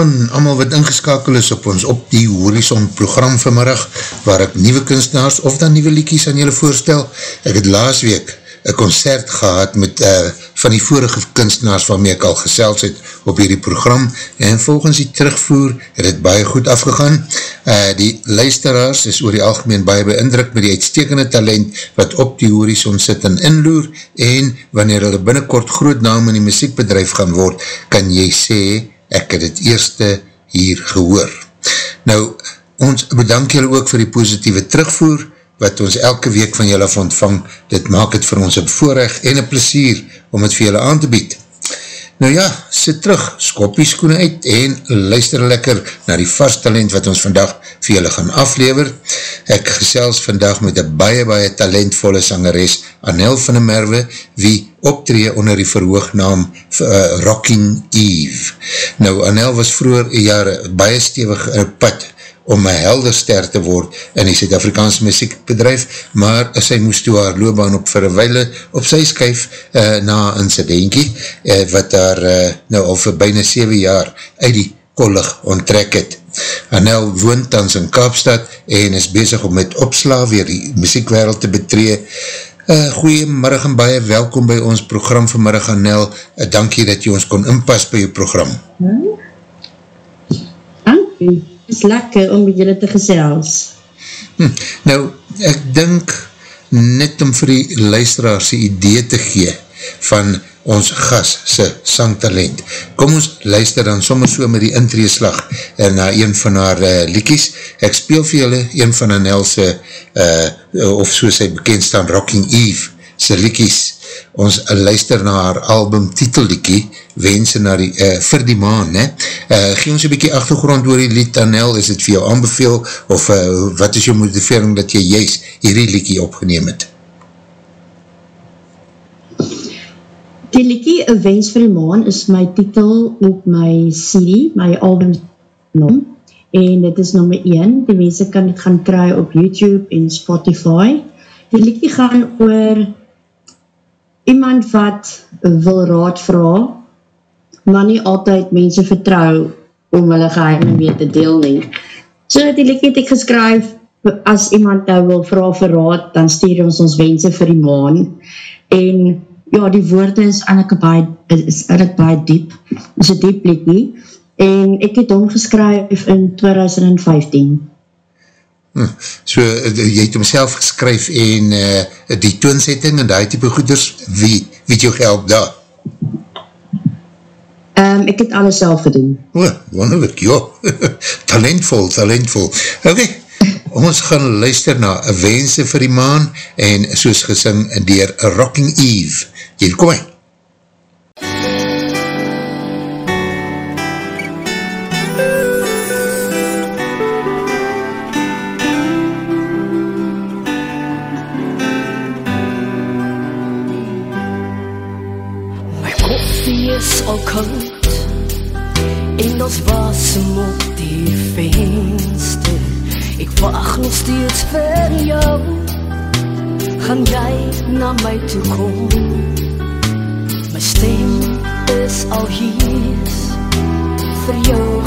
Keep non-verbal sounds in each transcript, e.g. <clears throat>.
aan allemaal wat ingeskakel is op ons Op die Horizon program vanmiddag, waar ek nieuwe kunstenaars of dan nieuwe liekies aan julle voorstel. Ek het laas week een concert gehad met uh, van die vorige kunstenaars waarmee ek al gesels het op hierdie program en volgens die terugvoer het het baie goed afgegaan. Uh, die luisteraars is oor die algemeen baie beindruk met die uitstekende talent wat op die horizon sit en inloer en wanneer hulle binnenkort groot naam in die muziekbedrijf gaan word, kan jy sê ek het het eerste hier gehoor. Nou, ons bedank julle ook vir die positieve terugvoer wat ons elke week van julle ontvang, dit maak het vir ons een voorrecht en een plesier om het vir julle aan te bied. Nou ja, sit terug, skop die skoene uit en luister lekker na die vast talent wat ons vandag vir julle gaan aflever. Ek gesels vandag met een baie, baie talentvolle sangeres, Anel van der Merwe, wie optree onder die verhoognaam uh, Rocking Eve. Nou, Anel was vroeger jare baie stevig in pad om een helderster te word in die Zuid-Afrikaanse muziekbedrijf, maar sy moest toe haar loopbaan op vir een weile op sy skuif uh, na een incidentje, uh, wat daar uh, nou al vir bijna 7 jaar uit die kollig onttrek het. Anel woont tans in Kaapstad en is bezig om met opsla weer die muziekwereld te betree. Uh, goeiemiddag en baie welkom by ons program vanmiddag Anel, uh, dankie dat jy ons kon inpas by jou program. Dankie is lekker om met julle te gesels. Hm, nou, ek dink net om vir die luisteraars die idee te gee van ons gas se sangtalent. Kom ons luister dan soms so met die intreeslag na een van haar uh, liekies. Ek speel vir julle een van Anelse uh, of soos sy bekend staan Rocking Eve se liekies ons luister na haar album titelliekie, Wense na die, uh, vir die maan, ne? Uh, gee ons een bykie achtergrond oor die lied, Anel, is het vir jou aanbeveel, of uh, wat is jou motivering dat jy juist hierdie liekie opgeneem het? Die liekie, Een Wens vir die maan, is my titel op my CD, my album nom, en dit is nummer 1, die mense kan het gaan kry op YouTube en Spotify. Die liekie gaan oor iemand wat wil raad vraag, maar nie altyd mense vertrou om hulle geheime mee te deel nie. So natuurlijk het ek geskryf, as iemand nou wil vraag vir raad, dan stuur ons ons wense vir die maan. En ja, die woorde is eindelijk baie, is eindelijk baie diep, is een diep liekie. En ek het omgeskryf in 2015. Hm, so, eh, jy het homself geskryf en uh, die toonsetting en die type goeders, wie, wie het jou gehelp daar? Um, ek het alles self gedoen. O, oh, wonderlik, ja. <laughs> talentvol, talentvol. Ok, ons gaan luister na Wense vir die maan en soos gesing dier Rocking Eve. Hier, kom my. Na my toe kom My stem is al hier. Vir jou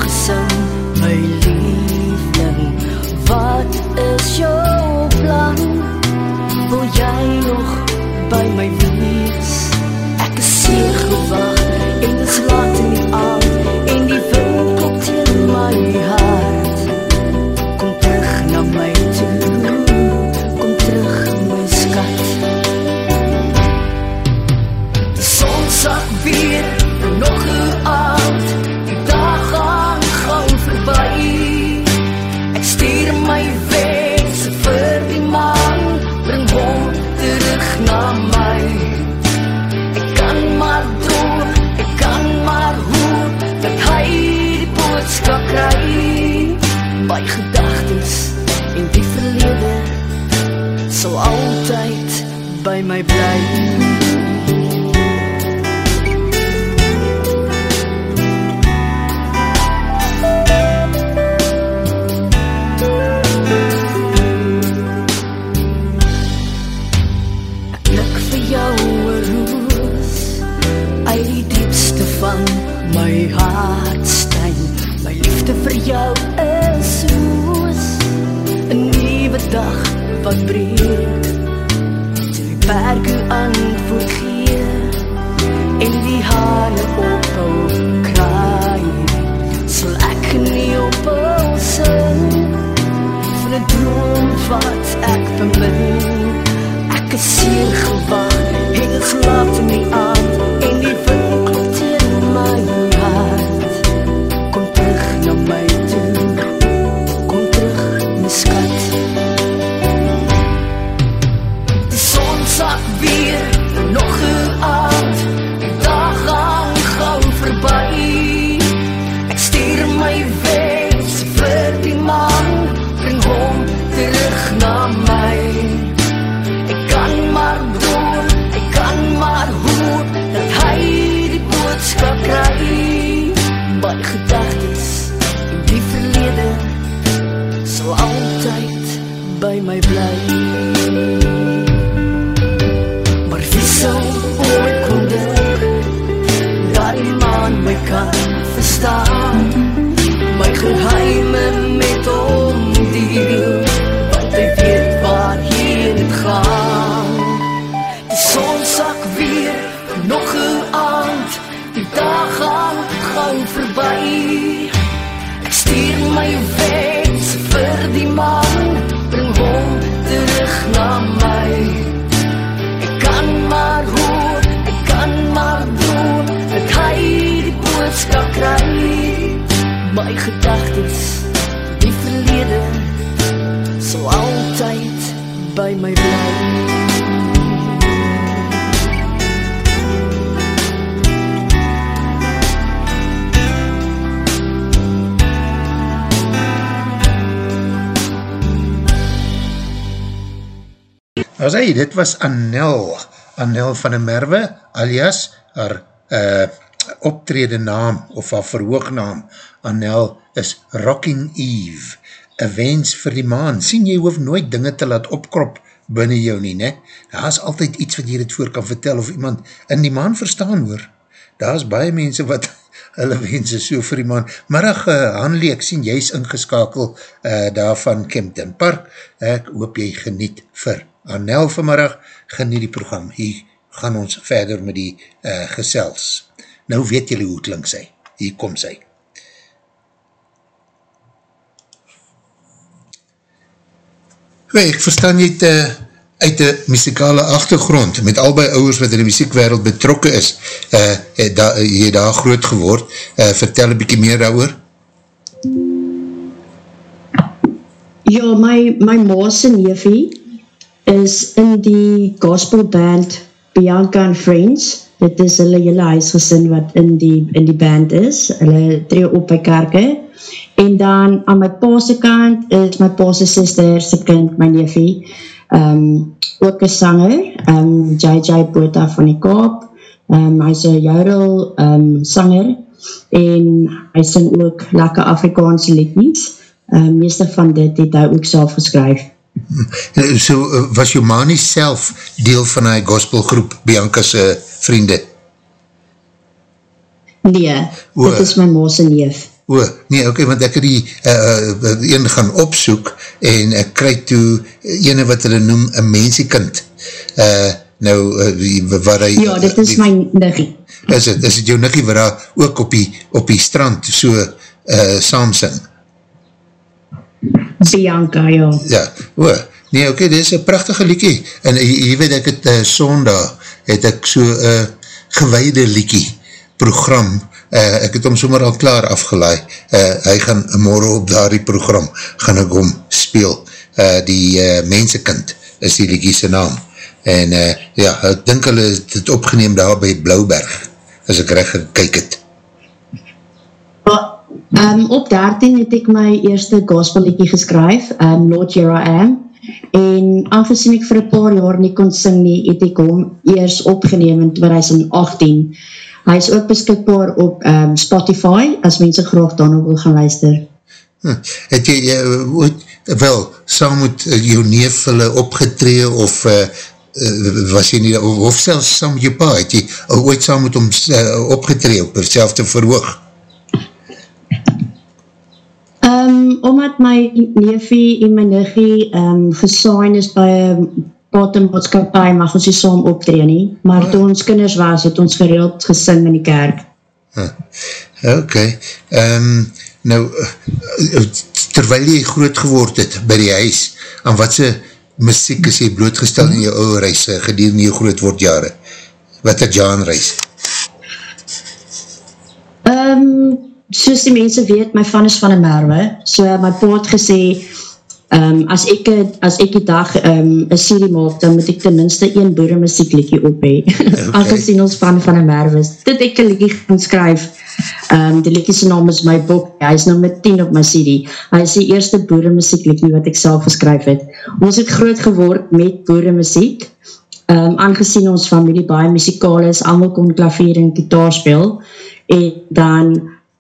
As hy, dit was Annel, Annel van der Merwe, alias haar uh, optrede naam of haar verhoognaam, Annel is Rocking Eve, een wens vir die maan. Sien jy hoef nooit dinge te laat opkrop binnen jou nie, ne? Daar is altyd iets wat jy dit voor kan vertel of iemand in die maan verstaan hoor. Daar is baie mense wat <laughs> hulle wense so vir die maan. Middag, uh, Hanlie, ek sien jy is ingeskakel uh, daar van Kempton Park. Ek hoop jy geniet vir Annel vanmiddag, geniet die program. Hier gaan ons verder met die uh, gesels. Nou weet julle hoe het link sy. Hier kom sy. Goeie, ek verstaan jy het uh, uit die muzikale achtergrond, met albei ouwers wat in die muziekwereld betrokken is, uh, het da, jy daar groot geword. Uh, vertel een bykie meer daar Ja, my, my ma's en neefie is in die gospel band Bianca and Friends. Dit is hulle hele huisgesin wat in die, in die band is. Hulle tree op by kerke. En dan aan my paase kant is my paase sister, sy kind, my neefie, um, ook een sanger, um, JJ Bota van die Kaap. Um, hy is een joudel um, sanger en hy sing ook lekker Afrikaanse liedjes. Um, meeste van dit het hy ook self geskryf. So uh, was jou ma nie self deel van die gospelgroep Bianca's uh, vriende? Nee, O. dit is my ma's neef. O, nee, oké, okay, want ek het die uh, een gaan opsoek en ek krijg toe ene wat hulle noem een mensiekind. Uh, nou, uh, waar hy... Ja, dit is die, my niggie. Is het, is het jou niggie waar hy ook op die, op die strand so uh, saam sing? Bianca, ja. Ja, o, nee, oké, dit is een prachtige liekie. En jy, jy weet, ek het uh, sondag, het ek so uh, gewaide liekie program, uh, ek het hom sommer al klaar afgelaai, uh, hy gaan morgen op daar die program, gaan ek hom speel, uh, die uh, mensekind is die liekie sy naam, en uh, ja, ek dink hulle het opgeneem daar by Blauberg, as ek recht gekyk het. Um, op 13 het ek my eerste gospelliedjie geskryf, um, Lord Here I Am, en aangezien ek vir een paar jaar nie kon sing nie, het ek hom eers opgeneem in 2018. Hy is ook beskikbaar op um, Spotify, as mense graag daarna wil gaan luister. Hm, het jy, jy ooit, wel, saam met jou neef hulle opgetree of uh, was jy nie, of, of selfs saam met jou pa, het jy ooit saam met hom uh, opgetree op hetzelfde verhoog? Um, omdat my neefie en my niggie um, gesain is by een patenmaatskapie, mag ons nie saam optree nie, maar toe ons kinders was, het ons gereeld gesing in die kerk. Huh. Ok, um, nou, terwijl jy groot geword het by die huis, aan wat sy muziek is jy blootgestel in jou ouwe reis, gedurende jou groot wordjare? Wat het Jan reis? Um, soos die mense weet, my van is van een merwe, so my pa het gesê, um, as, ek, as ek die dag um, een serie maak, dan moet ek tenminste een boere muziekliekie op hee, <laughs> okay. aangezien ons van van een merwe is. Dit ek een liekie gaan skryf, um, die liekie sy naam is my boek, hy is nummer 10 op my serie, hy is die eerste boere muziekliekie wat ek self geskryf het. Ons het groot geword met boere muziek, um, aangezien ons familie baie muzikaal is, allemaal kon klavier en gitaar speel, en dan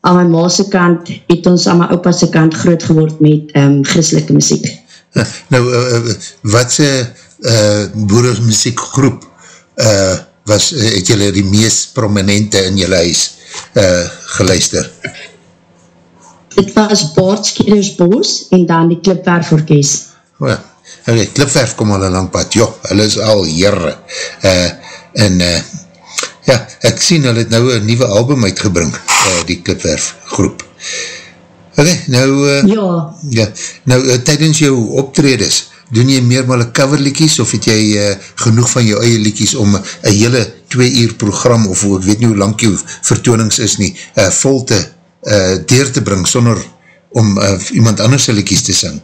aan my maase kant het ons aan my opa's kant groot geword met um, christelike muziek. <laughs> Nou, uh, wat se uh, boerenmuziekgroep uh, was, uh, het julle die meest prominente in julle huis uh, geluister? Het was Baardskeders Boos en dan die Klipwerforkes. Oh, ja, okay, Klipwerf kom al een lang pad, joh, hulle is al jere. Uh, en uh, ja, ek sien hulle het nou een nieuwe album uitgebring, uh, die Klipwerf groep. Ok, nou, uh, ja. ja, nou uh, tydens jou optredes, doen jy meermale coverlikies of het jy uh, genoeg van jou eie likies om een hele twee uur program of ek weet nie hoe lang jou vertoonings is nie, uh, vol te uh, deur te bring sonder om uh, iemand anders likies te sing?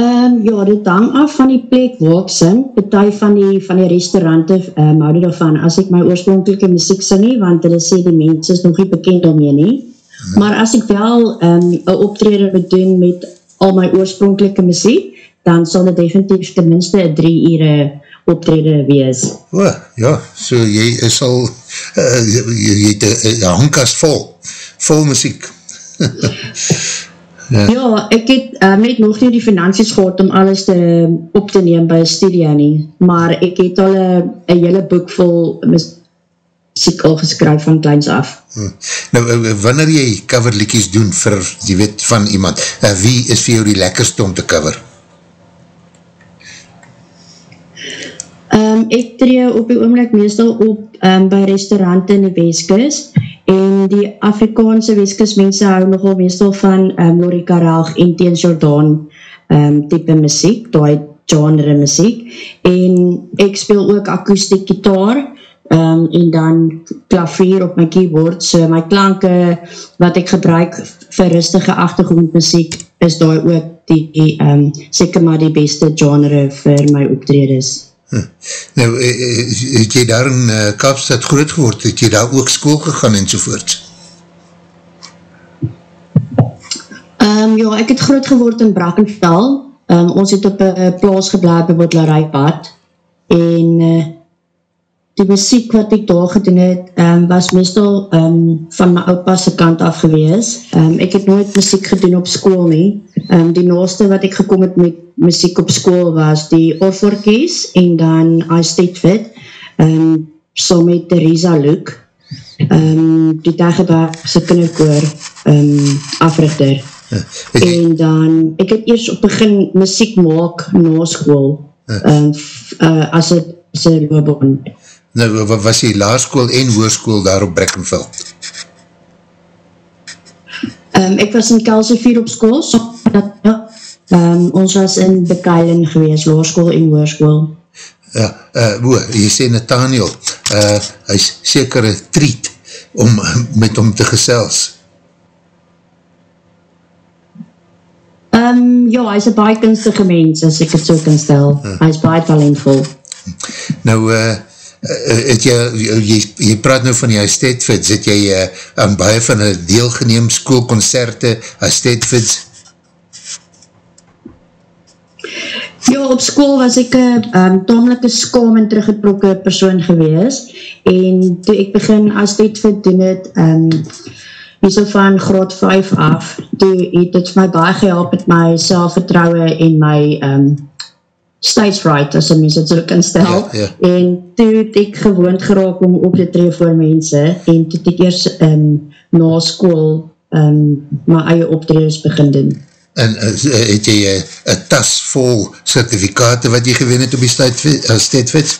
Um, ja, dit hang af van die plek waar ek sing, betuig van die, van die restaurante um, hou dit daarvan, as ek my oorspronkelijke muziek sing nie, want hulle sê die mens is nog nie bekend om jy nie, nee. maar as ek wel um, een optrede moet doen met al my oorspronkelijke muziek, dan sal dit definitief tenminste drie ure optrede wees. O, ja, so jy is al, uh, jy, jy het een hangkast vol, vol muziek. <laughs> Ja. ja, ek het um, net nog nie die finansies gehad om alles te op te neem by studio nie, maar ek het al een hele boek vol muziek al geskryf van kleins af. Hm. Nou, eh, wanneer jy coverlikies doen vir, jy weet, van iemand, uh, wie is vir jou die lekkerste om te cover? Um, ek tree op die oomlik meestal op um, by restaurante in die Weskus en die Afrikaanse Weskus mense hou nogal meestal van um, Lori Karelg en Teen Jordan um, type muziek, die genre muziek en ek speel ook akoestiek gitaar um, en dan klavier op my keyboard, so my klanke wat ek gebruik vir rustige achtergrondmuziek is daar ook die, die um, seker maar die beste genre vir my optredes. Hm. Nou, eh, eh, het jy daar in uh, Kaapstad groot geword, het jy daar ook school gegaan en sovoorts? Um, ja, ek het groot geword in Brackenfell. Um, ons het op een plaas gebleid by Wadlarijpad en uh, die muziek wat ek daar gedoen het, um, was meestal um, van my oudpasse kant af gewees. Um, ek het nooit muziek gedoen op school nie. Um, die naaste wat ek gekom het met muziek op school was die Orforkies en dan I Stayed Fit, um, so met Theresa Luke, um, die Dagebergse kinderkoor um, africhter. Ja, en dan, ek het eers op begin muziek maak na school, ja. um, uh, as het sy loopbaan. Nou, was die laarskool en hoerskool daar op Brekkenveld? Um, ek was in Kelsevier op school, so dat, ja, um, ons was in Bekeilen gewees, laarskool en hoerskool. Ja, uh, oe, jy sê Nathaniel, uh, hy is seker een treat om met hom te gesels. Um, ja, hy is een baie kunstige mens, as ek het so kan stel. Uh. Hy is baie talentvol. Nou, uh, het jy, jy, jy praat nou van die Stedfits, het jy uh, aan baie van die deelgeneem schoolconcerte, Stedfits? Ja, op school was ek een um, tamelijke skam en teruggetrokke persoon gewees en toe ek begin as dit verdoen het, um, nie so van graad 5 af, toe het het my baie gehelp met my selfvertrouwe en my um, stage fright, as een mens het so kan stel. Ja, ja. En toe het ek gewoond geraak om op te tree voor mense en toe het ek eers um, na school um, my eie optredes begin doen. En uh, het jy eh, een tas vol certificate wat jy gewin het op die Statefits?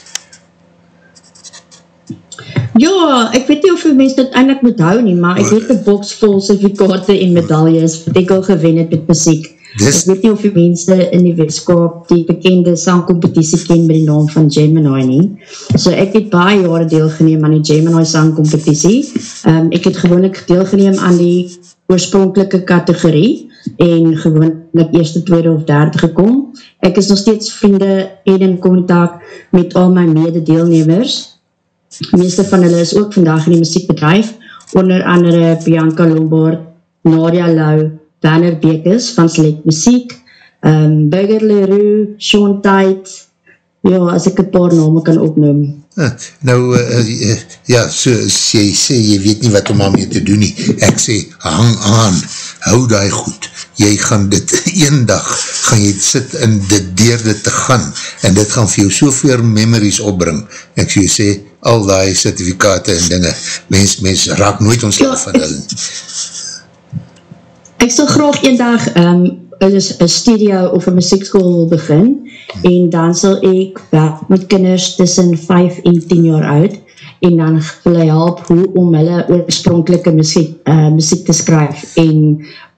Ja, ek weet nie of die mens dit eindelijk moet hou nie, maar ek weet een box vol certificate en medailles wat ek al gewin het met muziek. Dis- Ek weet nie of die mense in die weeskap die bekende sangcompetitie ken by die naam van Gemini nie. So ek het baie jare deelgeneem aan die Gemini sangcompetitie. Um, ek het gewoonlik deelgeneem aan die oorspronkelike kategorie en gewoonlik eerste, tweede of derde gekom. Ek is nog steeds vriende en in contact met al my mede deelnemers meeste van hulle is ook vandag in die muziekbedrijf, onder andere Bianca Lombard, Nadia Lau, Werner Bekes van Select Muziek, um, Burger Leroux, Sean Tite, ja, as ek een paar name kan opnoem. Uh, nou, uh, uh, ja, so jy sê, jy weet nie wat om aan mee te doen nie. Ek sê, hang aan, hou die goed. Jy gaan dit, <laughs> een dag, gaan jy sit in dit deur dit te gaan, en dit gaan vir jou soveel memories opbring. Ek sê, jy sê, al die certificate en dinge, mens, mens raak nooit ontslag Ja, van hulle. Ek sal graag een dag um, een studio of een muziekschool wil begin en dan sal ek werk met kinders tussen 5 en 10 jaar oud en dan wil hy help hoe om hulle oorspronkelike muziek, uh, muziek te skryf en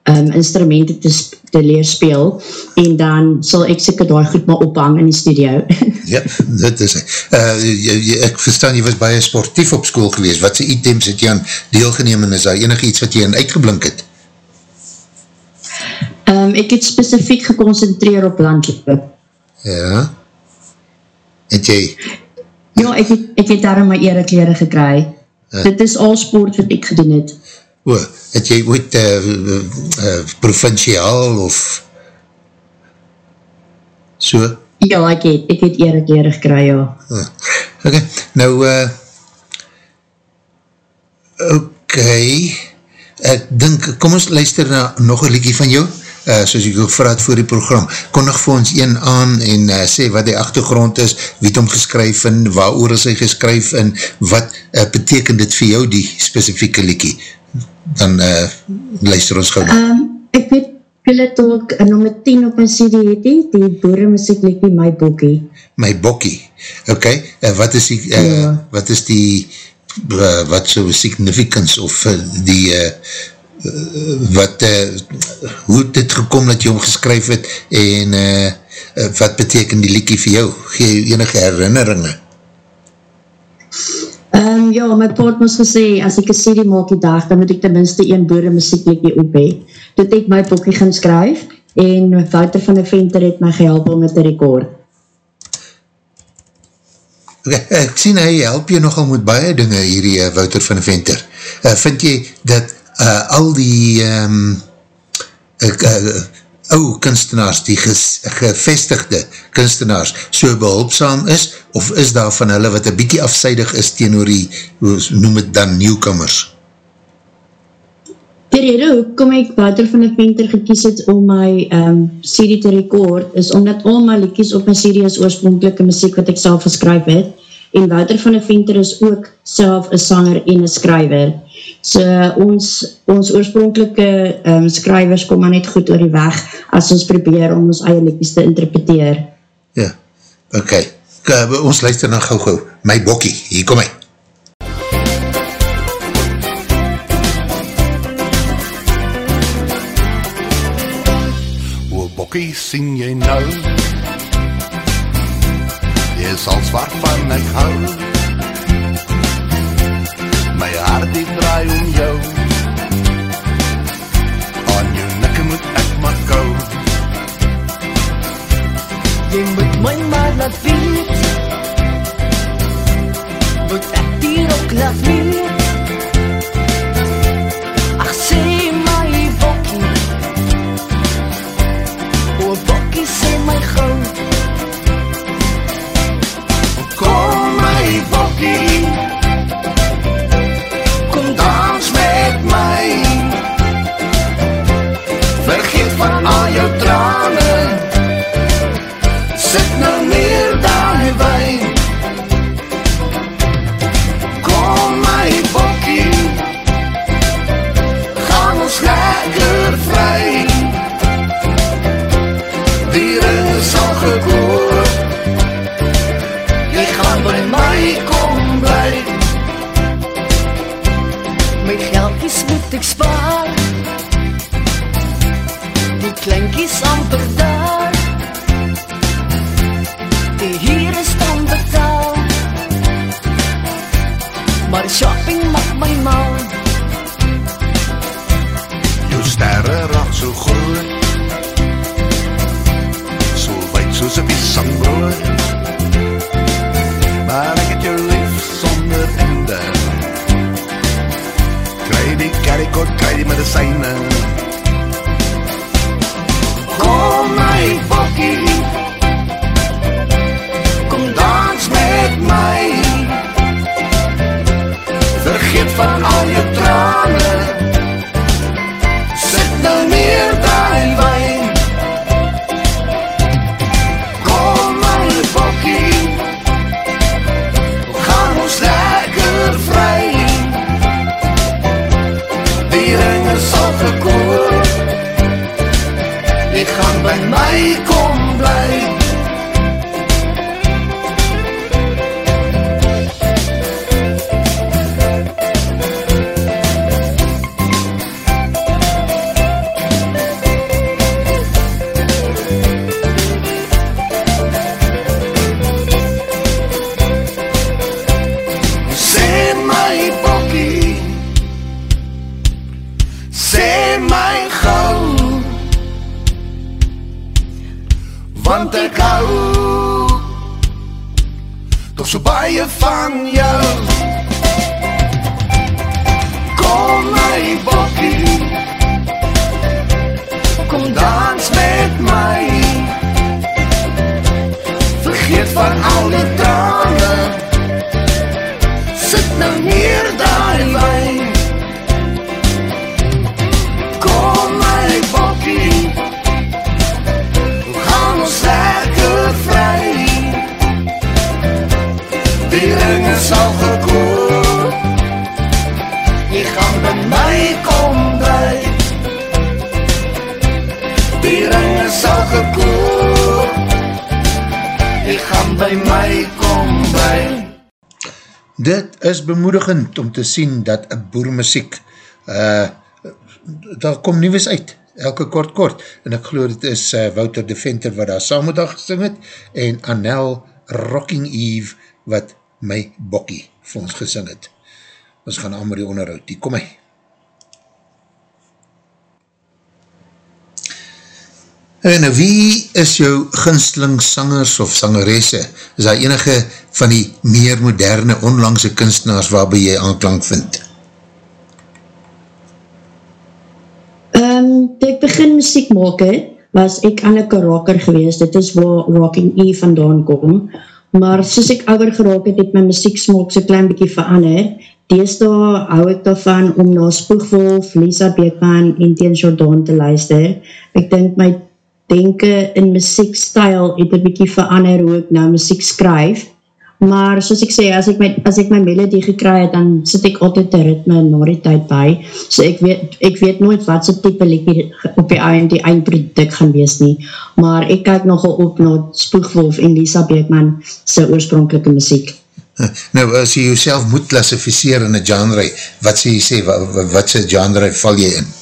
um, instrumenten te, te leer speel en dan sal ek seker daar goed maar ophang in die studio. <laughs> Ja, dit is, uh, jy, jy, ek verstaan, jy was baie sportief op school gewees, wat sy items het jy aan deelgeneem en is daar enig iets wat jy aan uitgeblink het? Um, ek het specifiek geconcentreer op landloop. Ja. Het jy, Ja, ek het, ek het daarom my erekleren gekry. Dit is al sport wat ek gedoen het. o, het jy ooit uh, uh, uh, provinciaal of so? Ja, ek het, ek het erekleren gekry, ja. Uh, ok, nou, uh, ok, ek dink, kom ons luister na nog een liedje van jou, uh, soos ek ook vraag voor die program, kondig vir ons een aan en uh, sê wat die achtergrond is, wie het hom geskryf en waar oor is hy geskryf en wat uh, beteken dit vir jou die specifieke liedje, dan uh, luister ons gauw. Um, ek weet, julle het ook een nummer 10 op my CD het, die, die boere muzieklikie My Bokkie. my bokkie, ok, uh, wat is die, uh, Ja. wat is die, uh, wat so significance of uh, die, uh, wat, uh, hoe het dit gekom dat jy hom geskryf het en uh, wat beteken die liekie vir jou? Gee jy enige herinneringe? Um, ja, my pa het ons gesê, as ek een CD maak die dag, dan moet ek tenminste een boere muzieklikie op hee. Toe het my bokkie gaan skryf, en Wouter van der Venter het my gehelp om het te record. Okay, ek sien hy help jy nogal met baie dinge hierdie Wouter van de Venter. Uh, vind jy dat uh, al die um, uh, uh, ou kunstenaars, die ges, gevestigde kunstenaars so behulpzaam is, of is daar van hulle wat een bykie afseidig is teenoor die, hoe noem het dan, nieuwkomers? Die rede hoekom ek Wouter van der Venter gekies het om my um, CD te record, is omdat al my liedjies op my CD is oorspronkelike muziek wat ek self geskryf het, en Wouter van der Venter is ook self een sanger en een skryver. So ons, ons oorspronkelike um, skrywers kom maar net goed oor die weg as ons probeer om ons eie liedjies te interpreteer. Ja, ok. K ons luister na gauw gauw. My bokkie, hier kom hy. O bokkie sien jy nou Jy is al zwart van ek hou te sien dat een boermuziek, uh, daar kom nieuws uit, elke kort kort, en ek geloof dit is uh, Wouter de Venter wat daar saam met haar gesing het, en Anel Rocking Eve wat my bokkie vir ons gesing het. Ons gaan aan met die onderhoud, die kom my. En wie is jou ginsteling sangers of sangeresse? Is daar enige van die meer moderne onlangse kunstenaars waarby jy aanklank vind? Um, toe ek begin muziek maak het, was ek Anneke Rocker geweest, dit is waar Rocking E vandaan kom, maar soos ek ouder geraak het, het my muziek smaak so klein bykie verander, deesdaal hou ek daarvan om na Spoegwolf, Lisa Beekman en Teen Jordan te luister, ek denk my denken in muziekstijl het een bykie verander hoe ek nou muziek skryf, maar soos ek sê, as ek my, as ek my melodie gekry het, dan sit ek altyd die ritme na die tyd by, so ek weet, ek weet nooit wat so type liekie op die eind, die eindproduct gaan wees nie, maar ek kyk nogal op na Spoegwolf en Lisa Beekman sy oorspronkelike muziek. Nou, as jy jouself moet klassificeer in een genre, wat sê jy sê, wat, wat sy genre val jy in?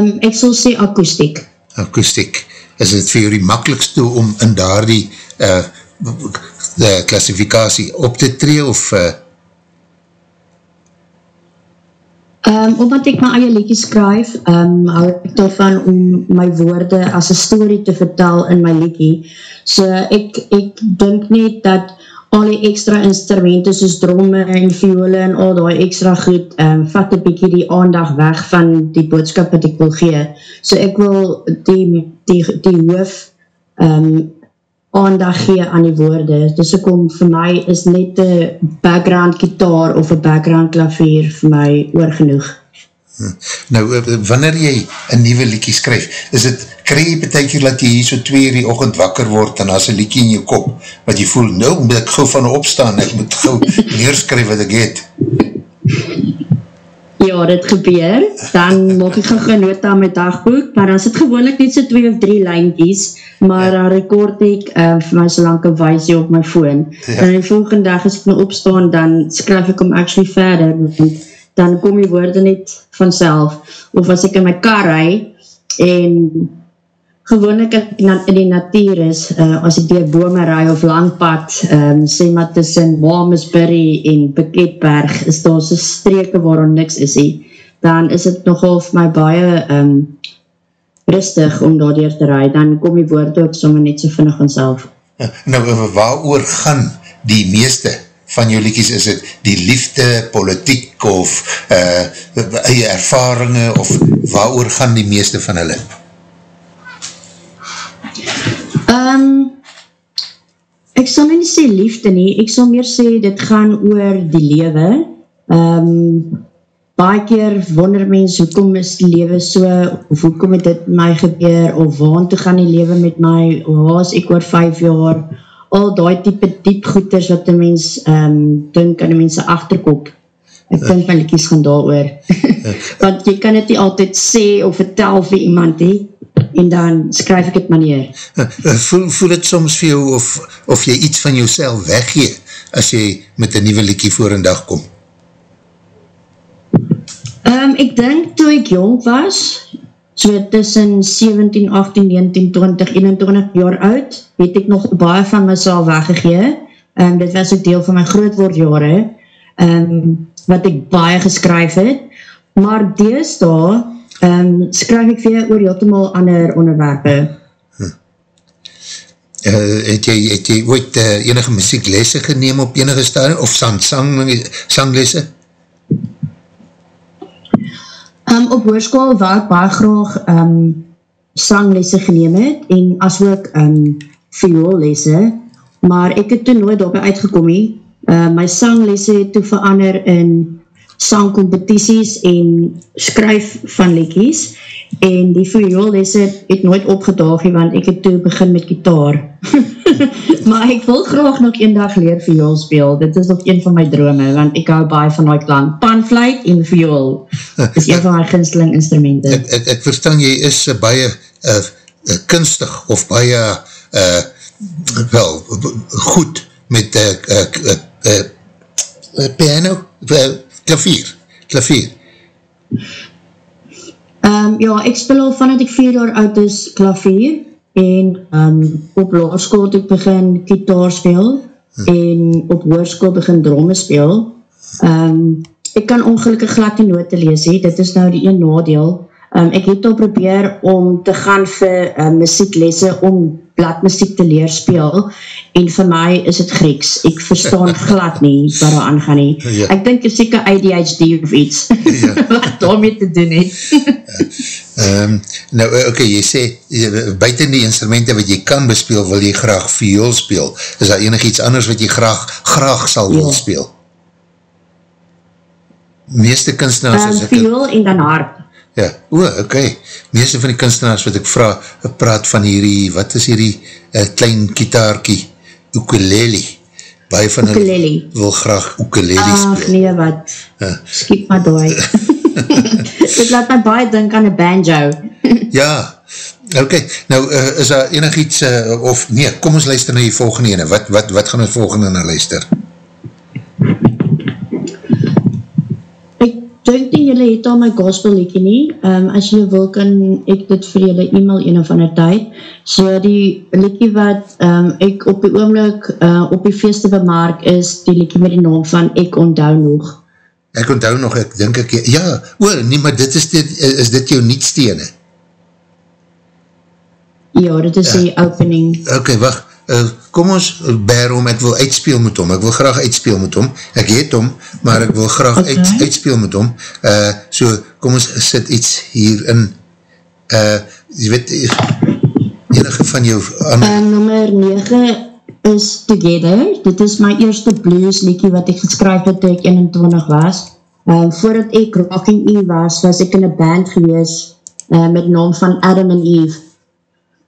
Um, ek sal sê akoestiek. Akoestiek. Is het vir jou die makkelijkste om in daar die uh, klassifikatie op te tree of... Uh, Um, omdat ek my eie liedjes skryf, um, hou ek daarvan om my woorde as een story te vertel in my liedje. So ek, ek dink net dat al die extra instrumenten soos dromme en viole en al die extra goed, um, vat een bykie die aandag weg van die boodskap wat ek wil gee. So ek wil die, die, die hoof um, aandag gee aan die woorde. Dus ek kom vir my is net een background gitaar of een background klavier vir my oor genoeg. Nou, eh, wanneer jy een nieuwe liekie skryf, is het, krijg jy betekent dat jy hier so twee uur die ochend wakker word en as een liekie in jou kop, wat jy voel, nou moet ek gauw van opstaan, ek moet gauw <laughs> neerskryf wat ek het. Ja, dit gebeur, dan maak ek gaan genoot aan my dagboek, maar dan sit gewoonlik net so twee of drie lijntjies, maar dan rekord ek uh, vir my so lang een wijsie op my phone. Ja. En die volgende dag as ek nou opstaan, dan skryf ek om actually verder, want dan kom die woorde net vanself, of as ek in my kar rij, en gewoonlik in die natuur is, uh, as ek dier bome rij of langpad, um, sê maar tussen Walmersbury en Beketberg, is daar so streke waarom niks is he, dan is het nogal vir my baie um, rustig om daar dier te rij, dan kom die woord ook sommer net so vinnig vanself. <laughs> Nou, waar oor gaan die meeste van jou liekies, is het die liefde, politiek of uh, eie ervaringen, of waar oor gaan die meeste van hulle? Um, ek sal nie sê liefde nie, ek sal meer sê dit gaan oor die lewe. Um, baie keer wonder mens, hoekom is die lewe so, of hoekom het dit my gebeur, of waan toe gaan die lewe met my, of waar is ek oor vijf jaar, al die type diep goeders wat die mens um, dink aan die mense achterkop. Ek dink my liekies gaan daar oor. <laughs> Want jy kan het nie altyd sê of vertel vir iemand, he en dan skryf ek het manier. Voel, voel het soms vir jou of, of jy iets van jouself weggee as jy met een nieuwe liekie voor een dag kom? Um, ek denk toe ek jong was, so tussen 17, 18, 19, 20, 21 jaar oud, het ek nog baie van myself weggegee. Um, dit was ook deel van my grootwoordjare, um, wat ek baie geskryf het. Maar dees daar, um, skryf ek vir oor heeltemaal ander onderwerpe. Uh, het jy, het jy ooit uh, enige muzieklese geneem op enige stadium, of sang, sang, sanglese? Um, op hoorskoel waar ek baie graag um, sanglese geneem het, en as ook um, vioolese, maar ek het toen nooit daarby uitgekom he. Uh, my sanglese het toe verander in sangcompetities en skryf van lekkies en die vioolesse het nooit opgedaag want ek het toe begin met gitaar. <laughs> Maar ek wil graag nog een dag leer viool speel. Dit is nog een van my drome want ek hou baie van die klank. Panfluit en viool is een van my ginsteling instrumenten ek, ek, ek verstaan jy is uh, baie uh, kunstig of baie uh, wel goed met uh, uh, uh, uh, piano uh, klavier, klavier. Um, ja, ek speel al van het ek vier jaar oud is klavier en um, op laarskool het ek begin kitaar speel hm. en op hoorskool begin dromme speel. Um, ek kan ongelukkig glad die note lees, he. dit is nou die een nadeel. Um, ek het al probeer om te gaan vir um, muzieklese om bladmuziek te leer speel en vir my is het Grieks. Ek verstaan <laughs> glad nie waar daar aangaan nie. Ja. Ek dink jy seker ADHD of iets ja. <laughs> wat daarmee te doen het. um, nou, eh, okay, jy sê, buiten die instrumenten wat jy kan bespeel, wil jy graag viool speel. Is daar enig iets anders wat jy graag, graag sal wil ja. speel? Meeste kunstenaars... Um, viool en dan harp. Ja, o. Okay. Meeste van die kunstenaars wat ek vraag, praat van hierdie, wat is hierdie uh, klein kitaarkie, ukulele. Baie van ukulele. hulle wil graag ukulele Ach, speel. Ach nee, wat. Uh. Skiep maar dooi. <laughs> <laughs> Dit laat my baie dink aan een banjo. <laughs> ja. Okay. Nou, uh, is daar enig iets, uh, of nee, kom ons luister na die volgende ene. Wat, wat, wat gaan ons volgende na luister? Dink nie jylle het al my gospel liekie nie, um, as jylle wil kan ek dit vir jylle e-mail een of ander tyd, so die liekie wat um, ek op die oomlik uh, op die feeste bemark is, die liekie met die naam van Ek Onthou Nog. Ek onthou nog, ek dink ek, ja, oor, nie, maar dit is dit, is dit jou nietstene? Ja, dit is ja. die opening. Ok, wacht, uh, kom ons ber om, ek wil uitspeel met hom, ek wil graag uitspeel met hom, ek het hom, maar ek wil graag okay. uit, uitspeel met hom, uh, so kom ons sit iets hier in, uh, jy weet, enige van jou... Uh, nummer 9 is Together, dit is my eerste blues liekie wat ek geskryf het toe ek 21 was, Um, voordat ek Rocking Eve was, was ek in een band gewees uh, met naam van Adam and Eve.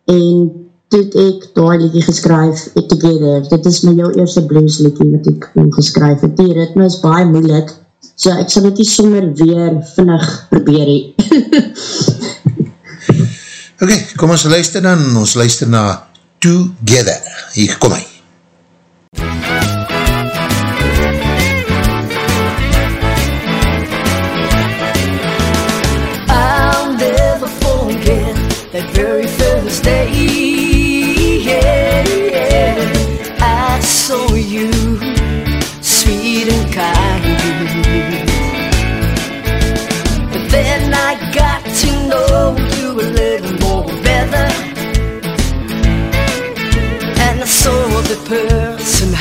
En toe ek daar liedje geskryf, It Together. Dit is my jou eerste blues liedje wat ek geskryf het. Die ritme is baie moeilik, so ek sal dit nie sommer weer vinnig probeer hee. <laughs> ok, kom ons luister dan, ons luister na Together. Hier, kom hy.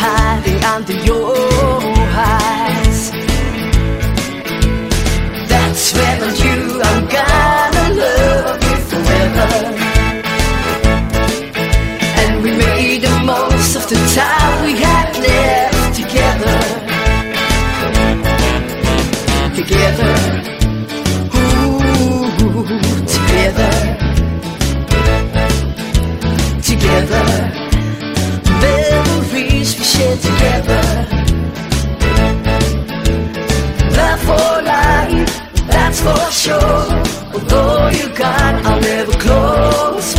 Hiding under your share together. Love for life, that's for sure. Although you got, I'll never close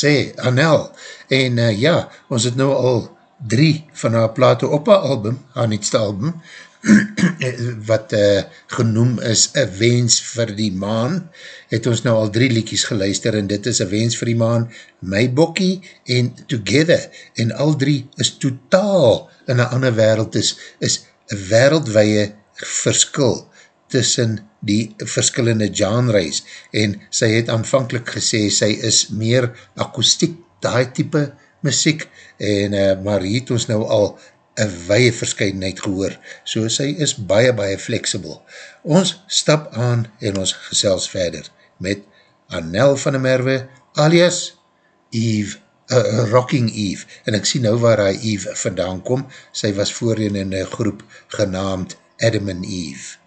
sê Anel. En uh, ja, ons het nou al drie van haar plate op haar album, haar nietste album, <clears throat> wat uh, genoem is A Wens vir die Maan, het ons nou al drie liedjes geluister en dit is A Wens vir die Maan, My Bokkie en Together en al drie is totaal in een ander wereld is, is een wereldwee verskil tussen die verskillende genres en sy het aanvankelijk gesê sy is meer akoestiek, die type muziek en uh, maar hier het ons nou al een weie verscheidenheid gehoor, so sy is baie, baie flexible. Ons stap aan en ons gesels verder met Annel van der Merwe, alias Eve, uh, Rocking Eve, en ek sien nou waar hy Eve vandaan kom, sy was voorheen in een groep genaamd Adam and Eve.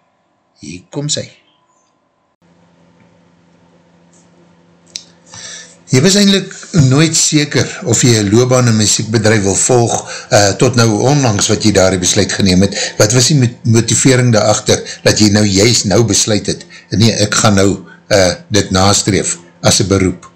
Hier kom sy. Jy was eindelijk nooit seker of jy een loopbaan in muziekbedrijf wil volg uh, tot nou onlangs wat jy daar besluit geneem het. Wat was die motivering daarachter dat jy nou juist nou besluit het? Nee, ek ga nou uh, dit nastreef as een beroep.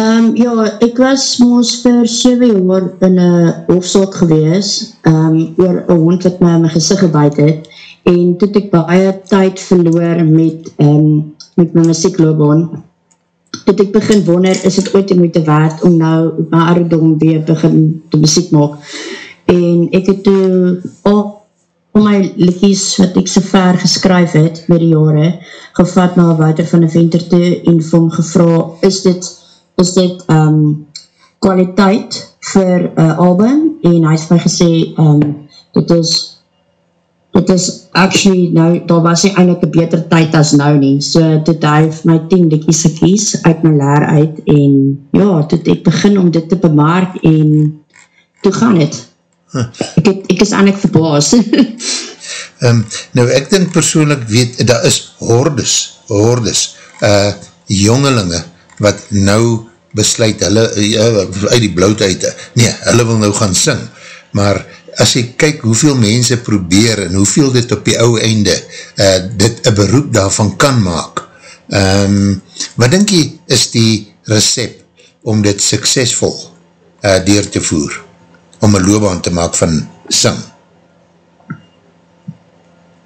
Um, ja, ek was moos vir 7 jaar in een hofzaak gewees, um, oor een hond wat my in my gezicht gebuid het, en toe ek baie tyd verloor met, um, met my muziekloobaan, toe ek begin wonder, is het ooit in moeite waard om nou my ouderdom weer begin te muziek maak. En ek het toe al, al my likies wat ek so ver geskryf het met die jare, gevat na Wouter van de Venter toe en vir hom gevra, is dit is dit um, kwaliteit vir uh, album en hy het my gesê um, dit is dit is actually nou, daar was nie eindelijk een beter tyd as nou nie, so dit hy het my 10 dikkies gekies uit my laar uit en ja, dit ek begin om dit te bemaak en toe gaan het huh. ek, het, ek is eindelijk verbaas. Um, <laughs> nou ek denk persoonlijk weet, daar is hordes hordes, uh, jongelinge wat nou besluit hulle uh, uit die bloot uit, nee, hulle wil nou gaan sing, maar as jy kyk hoeveel mense probeer en hoeveel dit op die ouwe einde uh, dit een beroep daarvan kan maak, um, wat denk jy is die recept om dit suksesvol uh, deur te voer, om een loobaan te maak van sing?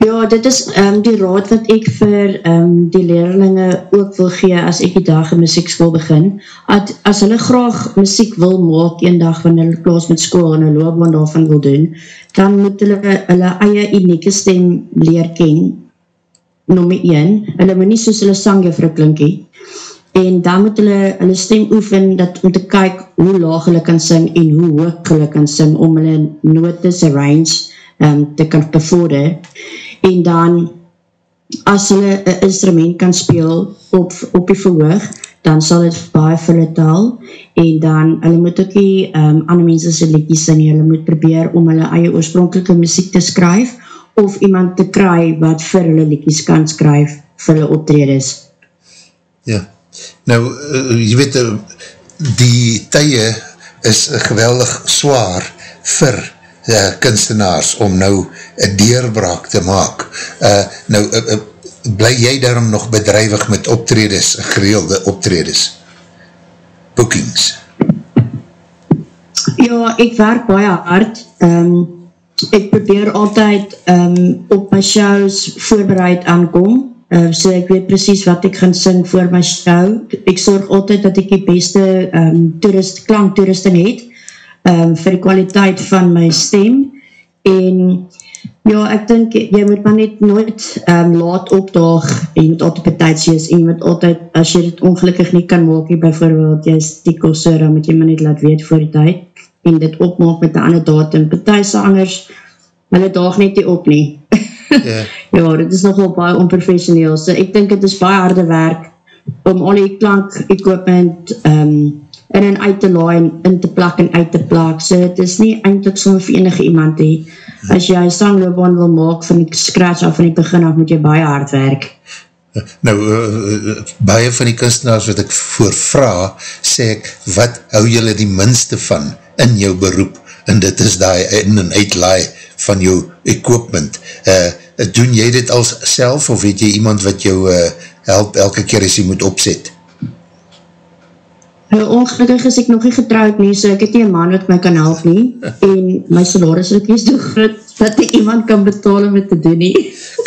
Ja, dit is um, die raad wat ek vir um, die leerlinge ook wil gee as ek die dag in muziekschool begin. At, as hulle graag muziek wil maak een dag wanneer hulle klaas met school en hulle loopbaan daarvan wil doen, dan moet hulle hulle eie unieke stem leer ken, nummer 1. Hulle moet nie soos hulle sangjuffrou klinkie. En dan moet hulle hulle stem oefen dat, om te kyk hoe laag hulle kan sing en hoe hoog hulle kan sing om hulle notes, range um, te kan bevorder en dan as hulle een instrument kan speel op, op die verhoog, dan sal het baie vir hulle taal, en dan hulle moet ook die um, ander mense sy liedjes sing, hulle moet probeer om hulle eie oorspronkelike muziek te skryf, of iemand te kry wat vir hulle liedjes kan skryf vir hulle optredes. Ja, nou, uh, jy weet, uh, die tye is geweldig zwaar vir uh, kunstenaars om nou een deurbraak te maak. Uh, nou, uh, uh, bly jy daarom nog bedrijwig met optredes, gereelde optredes? Bookings? Ja, ek werk baie hard. Um, ek probeer altyd um, op my shows voorbereid aankom. Uh, so ek weet precies wat ek gaan sing voor my show. Ek sorg altyd dat ek die beste um, toerist, klanktoeristing het um, vir die kwaliteit van my stem. En ja, ek dink jy moet maar net nooit um, laat opdaag en moet altyd betijds wees en jy moet altyd, as jy dit ongelukkig nie kan maak nie, bijvoorbeeld jy is stiek of so, dan moet jy maar net laat weet voor die tijd en dit opmaak met die ander datum, betijds anders hulle daag net nie op nie. Yeah. <laughs> ja, dit is nogal baie onprofessioneel, so ek dink het is baie harde werk om al die klank equipment um, in en uit te laai en in te plak en uit te plak. So het is nie eindelijk so vir enige iemand hee. As jy sangloopbaan wil maak van die scratch af van die begin af, moet jy baie hard werk. Nou, uh, baie van die kunstenaars wat ek voorvra, sê ek, wat hou jylle die minste van in jou beroep? En dit is die in en uitlaai van jou equipment. Uh, doen jy dit als self, of weet jy iemand wat jou uh, help elke keer as jy moet opzet? Nou, ongelukkig is ek nog nie getrouwd nie, so ek het nie een man wat my kan help nie, en my salaris is ook nie so groot, dat ek iemand kan betaal om het te doen nie.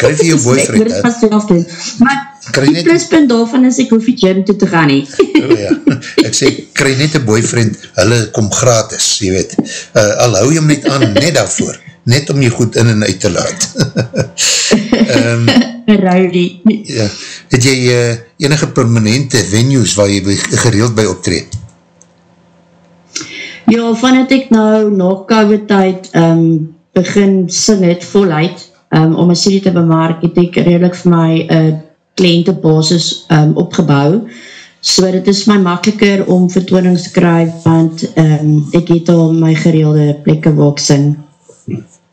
Krijg jy jou boyfriend, he? Maar die pluspunt daarvan is, ek hoef die gym toe te gaan nie. oh, ja. Ek sê, krijg net een boyfriend, hulle kom gratis, jy weet. Uh, al hou jy hom net aan, net daarvoor, net om jy goed in en uit te laat. um, <laughs> Rowdy. Ja, het jy uh, enige permanente venues waar jy gereeld by optreed? Ja, van het ek nou na COVID tyd um, begin sing het voluit, um, om een serie te bemaak, het ek redelijk vir my uh, kliëntebasis um, opgebouw, so dit is my makkeliker om vertoonings te kry, want um, ek het al my gereelde plekke waar ek sing.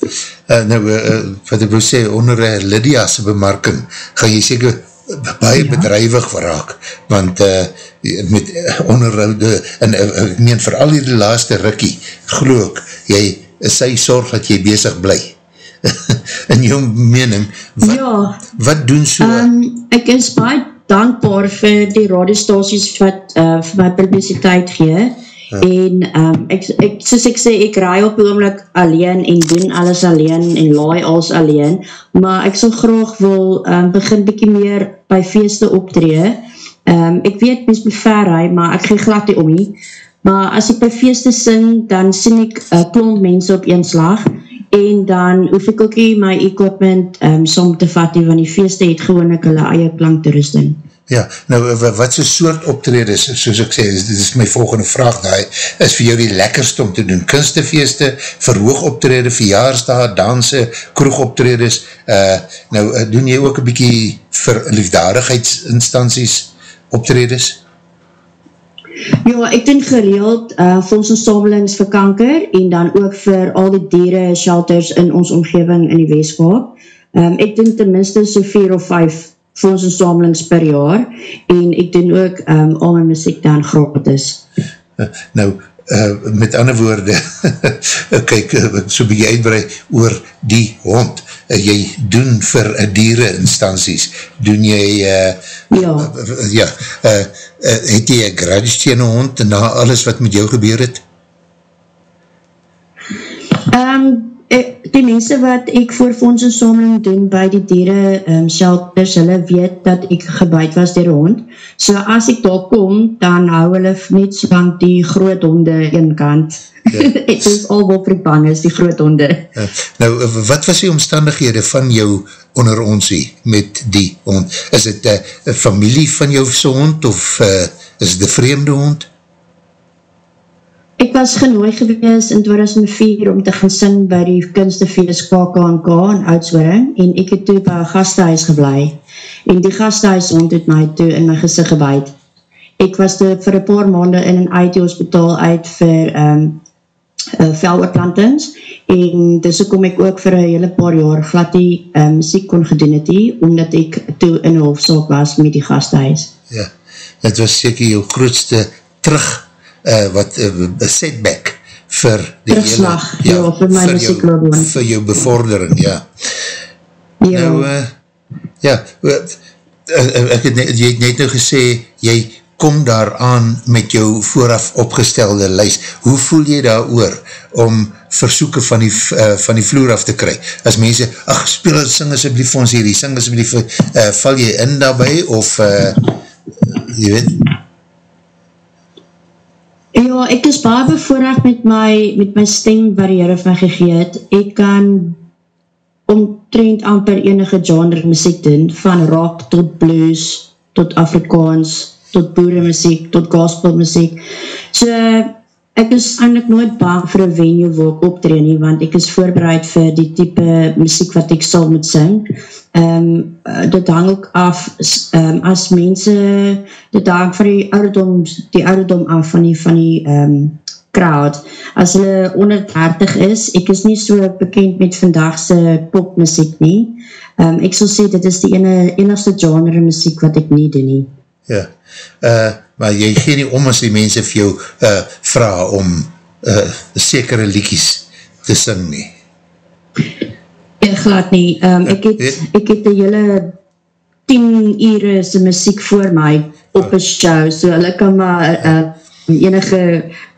Uh, nou, uh, wat ek wil sê, onder uh, Lydia's bemarking, gaan jy seker baie ja. bedrijwig verraak, want uh, met onderhoude, en uh, ek meen, vir al die laaste rikkie, geloof ek, jy, sy sorg dat jy bezig bly. <laughs> in jou mening, wat, ja, wat doen so? Um, ek is baie dankbaar vir die radiostasies wat uh, vir my publiciteit gee. Ja. En um, ek, ek, soos ek sê, ek raai op die oomlik alleen en doen alles alleen en laai alles alleen, maar ek sal graag wil um, begin bykie meer by feeste optree. Um, ek weet, mens moet ver raai, maar ek gee glad die om nie. Maar as ek by feeste sing, dan sien ek uh, klomp mense op een slag en dan hoef ek ook my equipment um, som te vat want die feeste het gewoon ek hulle eie klanktoerusting. Ja, nou wat so soort optredes, soos ek sê, dit is my volgende vraag daai, is vir jou die lekkerst om te doen, kunstefeeste, verhoog optrede, verjaarsdag, danse, kroeg optredes, uh, nou eh, doen jy ook een bykie vir liefdadigheidsinstanties optredes? Ja, ek doen gereeld uh, fondsinsamelings vir kanker en dan ook vir al die dieren shelters in ons omgeving in die Westkaap. Um, ek doen tenminste so 4 of 5 fondsensamelings per jaar en ek doen ook um, al my muziek dan gratis. Eh, nou, uh, met ander woorde, <laughs> eh, kyk, so by jy uitbreid oor die hond, uh, jy doen vir uh, diere instanties, doen jy, uh, ja, uh, ja uh, uh, het jy een grudge tegen een hond na alles wat met jou gebeur het? Ehm, um, die mense wat ek voor fondsensameling doen by die dieren um, shelters, hulle weet dat ek gebuid was dier hond. So as ek daar kom, dan hou hulle net so lang die groot honde een kant. Ja. <laughs> ek is al wat ek bang is, die groot honde. Ja. Nou, wat was die omstandighede van jou onder onsie met die hond? Is het een uh, familie van jou hond of uh, is het een vreemde hond? Ek was genooi gewees in 2004 om te gaan sing by die kunstefeest KKNK in Oudswering en ek het toe by een gasthuis geblei en die gasthuis hond het my toe in my gezicht gebuid. Ek was toe vir een paar maande in een IT hospitaal uit vir um, uh, veloorplantings en dus kom ek ook vir een hele paar jaar glad die um, muziek kon gedoen het die, omdat ek toe in die hoofdzaak was met die gasthuis. Ja, het was seker jou grootste terug uh, wat uh, setback vir die Terugslag, hele, ja, ja, vir my muziekloobaan. Vir jou bevordering, ja. Ja. Nou, uh, ja, uh, ek het net, jy het net nou gesê, jy kom daar aan met jou vooraf opgestelde lys. Hoe voel jy daar oor om versoeken van die, uh, van die vloer af te kry? As mense, ach, speel, sing asjeblief vir ons hierdie, sing asjeblief, uh, val jy in daarby, of, uh, jy weet, Ja, ek is baie bevoorrecht met my, met my stem waar die Heere van gegeet. Ek kan omtrend amper enige genre muziek doen, van rock tot blues, tot Afrikaans, tot boere muziek, tot gospel muziek. So, ek is eindelijk nooit bang vir een venue waar ek optree nie, want ek is voorbereid vir die type muziek wat ek sal moet sing. Um, dit hang ook af, um, as mense, dit hang van die ouderdom, die ouderdom af van die, van die um, crowd. As hulle onder 30 is, ek is nie so bekend met vandagse popmuziek nie. Um, ek sal sê, dit is die ene, enigste genre muziek wat ek nie doen nie. Ja, eh, uh, maar jy gee nie om as die mense vir jou uh, vraag om uh, sekere liekies te sing nie. Ja, glad nie. Um, ek, het, ja. ek het die hele 10 ure se muziek voor my op een show, so hulle kan maar uh, enige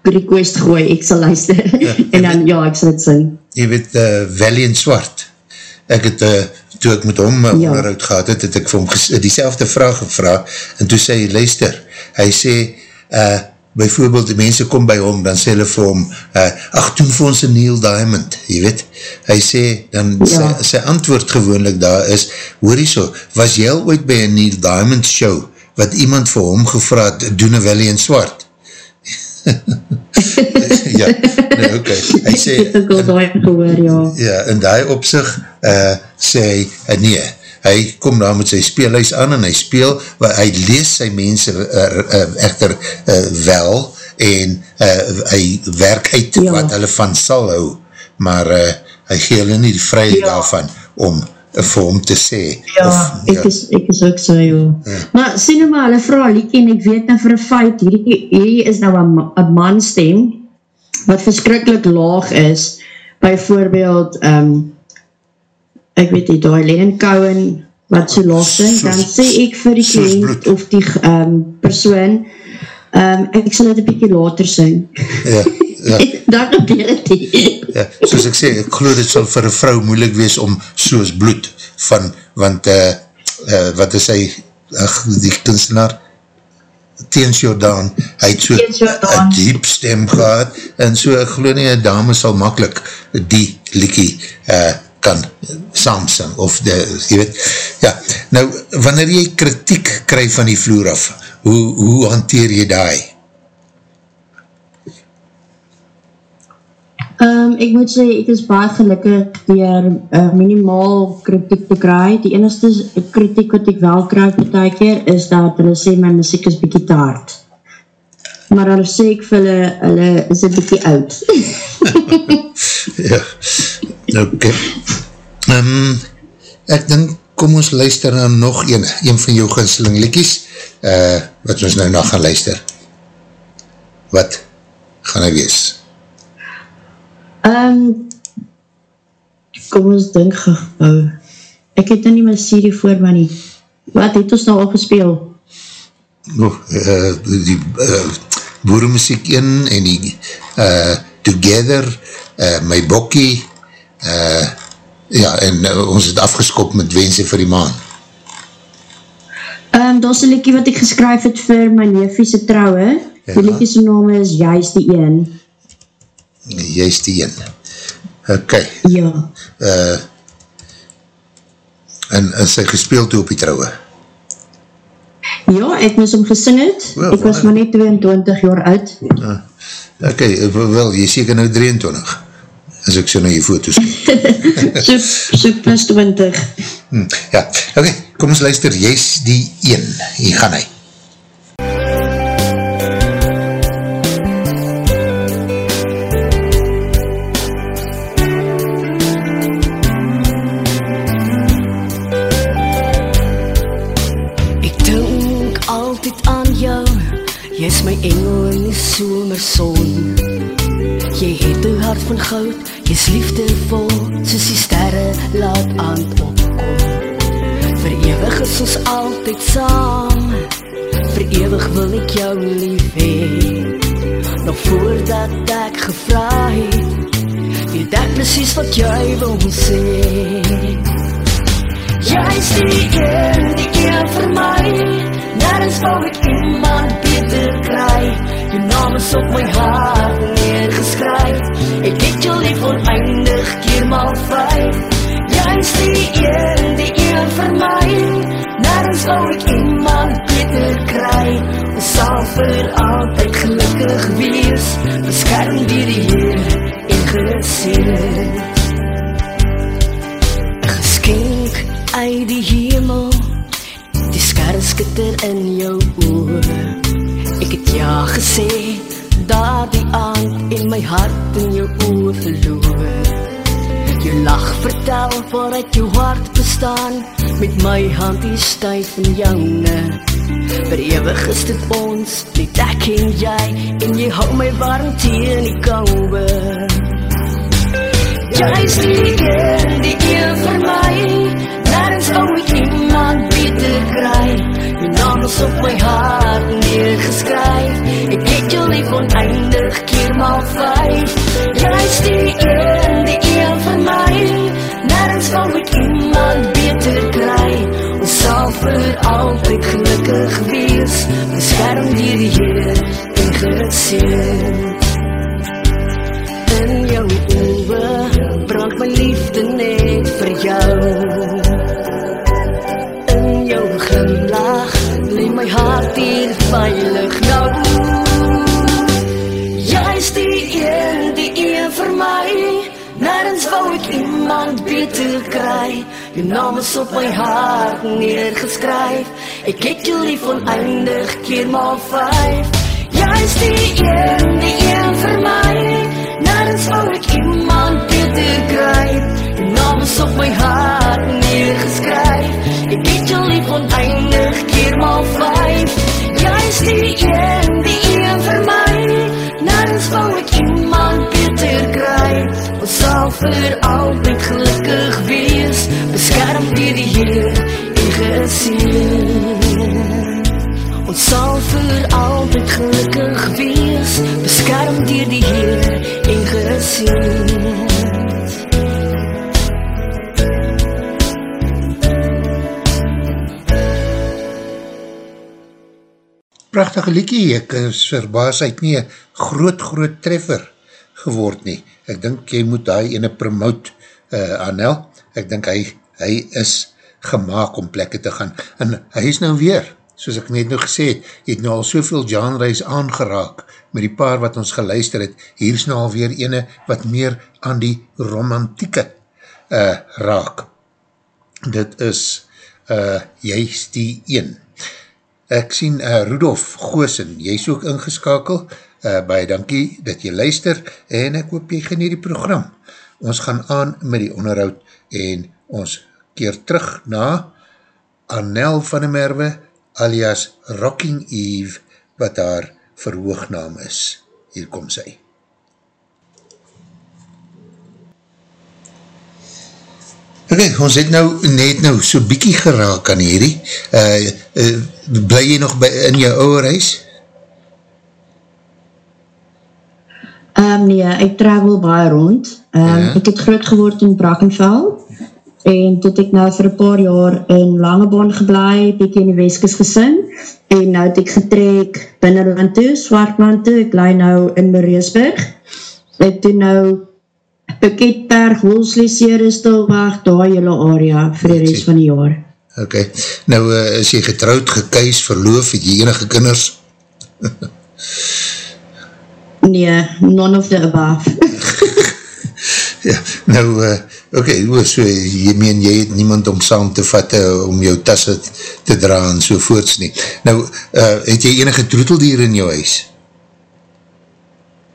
request gooi, ek sal luister, ja, <laughs> en dan ja, ek sal het sing. Jy weet, uh, Valiant Swart, ek het, uh, toe ek met hom ja. onderhoud gehad het, het ek vir hom die selfde vraag gevra, en toe sê hy, luister, hy sê, uh, bijvoorbeeld die mense kom by hom, dan sê hulle vir hom, uh, ach, doen vir ons een Neil Diamond, jy weet, hy sê, dan ja. sy, sy antwoord gewoonlik daar is, hoor jy so, was jy al ooit by een Neil Diamond show, wat iemand vir hom gevraad, doen een Valley in Swart? <laughs> ja, <laughs> nee, ok, hy sê, in, ja, in die opzicht, uh, sê hy, uh, nee, hy kom daar met sy speelhuis aan en hy speel, hy lees sy mense uh, uh, echter uh, wel en uh, hy werk uit ja. wat hulle van sal hou, maar uh, hy gee hulle nie die vryheid ja. daarvan om vir hom te sê. Ja, of, ek, ja. Is, ek is ook so, joh. Ja. Maar sê nou maar, hulle vraag liekie en ek weet nou vir een feit, hierdie, hierdie is nou een manstem wat verskrikkelijk laag is, bijvoorbeeld, um, ek weet nie, die Lennon Cowan, wat so laag sing, dan sê ek vir die kliënt of die um, persoon, um, ek sal dit een bykie later sing. Ja, <laughs> ja, Dan gebeur het nie. ja, soos ek sê, ek geloof dit sal vir een vrou moeilik wees om soos bloed van, want uh, uh, wat is hy, ach, die kunstenaar, Teens Jordaan, hy het so een diep stem gehad, en so ek geloof nie, een dame sal makkelijk die liekie uh, kan saamsing, of de, jy weet, ja, nou, wanneer jy kritiek krijg van die vloer af, hoe, hoe hanteer jy daai? Um, ek moet sê, ek is baie gelukkig dier uh, minimaal kritiek te kry. Die enigste kritiek wat ek wel kry per die keer, is dat hulle sê my muziek is bykie te hard. Maar hulle sê ek vir hulle, hulle is een bykie oud. <laughs> Ja, ok. Um, ek dink, kom ons luister na nog een, een van jou ginseling liekies, uh, wat ons nou na gaan luister. Wat gaan hy wees? Um, kom ons dink gauw. Ek het nou nie my serie voor my nie. Wat het ons nou al gespeel? Nog, uh, die uh, boeremuziek in en die uh, Together, uh, My Bokkie, uh, ja, en uh, ons het afgeskop met Wense vir die Maan. Um, daar is een liekie wat ek geskryf het vir my neefiese trouwe. Ja. Die liekie sy naam is Juist die Een. Jy is die een. Ok, Ja. uh, en is hy gespeeld toe op die trouwe? Ja, ek moes hom gesing het. Wel, ek was maar net 22 jaar oud. Ok, wel, jy is seker nou 23, as ek so na jy foto's kyk. So, so plus 20. Hm, ja, ok, kom ons luister, jy is die een, hier gaan hy. Altyd saam. Vir ewig wil ek jou lief hê. Nog voordat ek gevra het Weet ek precies wat jy wil sê. Jy is die een, die een vir my. Nergens wou ek iemand beter kry. Jou naam is op my hart neergeskryf. Ek het jou lief oneindig keer maal vijf Jy is die een, die een vir my Nergens wou ek iemand beter kry. Ons sal vir altyd gelukkig wees. Beskerm dier die Heer en geseerd geskenk uit die hemel. Die sterre skitter in jou oor Ek het ja gesê Daar die aand in my hart in jou oor verloor Jou lach vertel vooruit jou hart bestaan. Met my hand die stuif in joune. Vir ewig is dit ons, net ek en jy. En jy hou my warm teen die kouwe. Jy is die een, die een vir my. Nergens wou ek iemand beter kry. Jou naam is op my hart neergeskryf. Ek het jou lief oneindig keer maal vijf Jy is die my Nergens wou ek iemand beter kry. Ons sal vir altyd gelukkig wees. Beskerm dier die Heer en geseerd in jou oë brand my liefde net vir jou. In jou glimlach lê my hart hier veilig iemand beter kry. Jou naam is op my hart neergeskryf. Ek het jou lief oneindig keer maal vijf Jy is die een, die een vir my. Nergens wou ek iemand beter kry. Jou naam is op my hart neergeskryf. Ek het jou lief oneindig keer maal vijf Jy is die een, die een vir my. Nergens wou ek iemand beter kry Ons sal vir altyd gelukkig wees Beskerm dier die Heer geseën. Ons sal vir altyd gelukkig wees, beskerm deur die Heer en geseën. Prachtige liekie, ek is verbaas uit nie een groot, groot treffer geword nie. Ek dink jy moet hy ene promote, uh, Anel, ek dink hy, hy is gemaakt om plekke te gaan. En hy is nou weer, soos ek net nou gesê het, jy het nou al soveel genres aangeraak met die paar wat ons geluister het, hier is nou alweer ene wat meer aan die romantieke uh, raak. Dit is uh, juist die een. Ek sien uh, Rudolf Goosen, jy is ook ingeskakel, uh, baie dankie dat jy luister en ek hoop jy geniet die program. Ons gaan aan met die onderhoud en ons keer terug na Annel van der Merwe alias Rocking Eve wat haar verhoognaam is. Hier kom sy. Ok, ons het nou net nou so bykie geraak aan hierdie. Uh, uh, bly jy nog by, in jou ouwe reis? Um, nee, ek travel baie rond. Um, ja. Ek het groot geword in Brackenfell en tot ek nou vir een paar jaar in Langebaan geblei, bykie in die Weskes gesin en nou het ek getrek binnenland toe, Swartland toe, ek blei nou in Mareesburg. Ek doen nou Piketberg, Wolslesere, Stilwacht, daar jylle area vir die rest van die jaar. Ok, nou uh, is jy getrouwd, gekuis, verloof, het jy enige kinders? <laughs> nee, none of the above. <laughs> ja, nou, uh, ok, so, jy meen, jy het niemand om saam te vatte, om jou tasse te dra en so voorts nie. Nou, uh, het jy enige troeteldier in jou huis?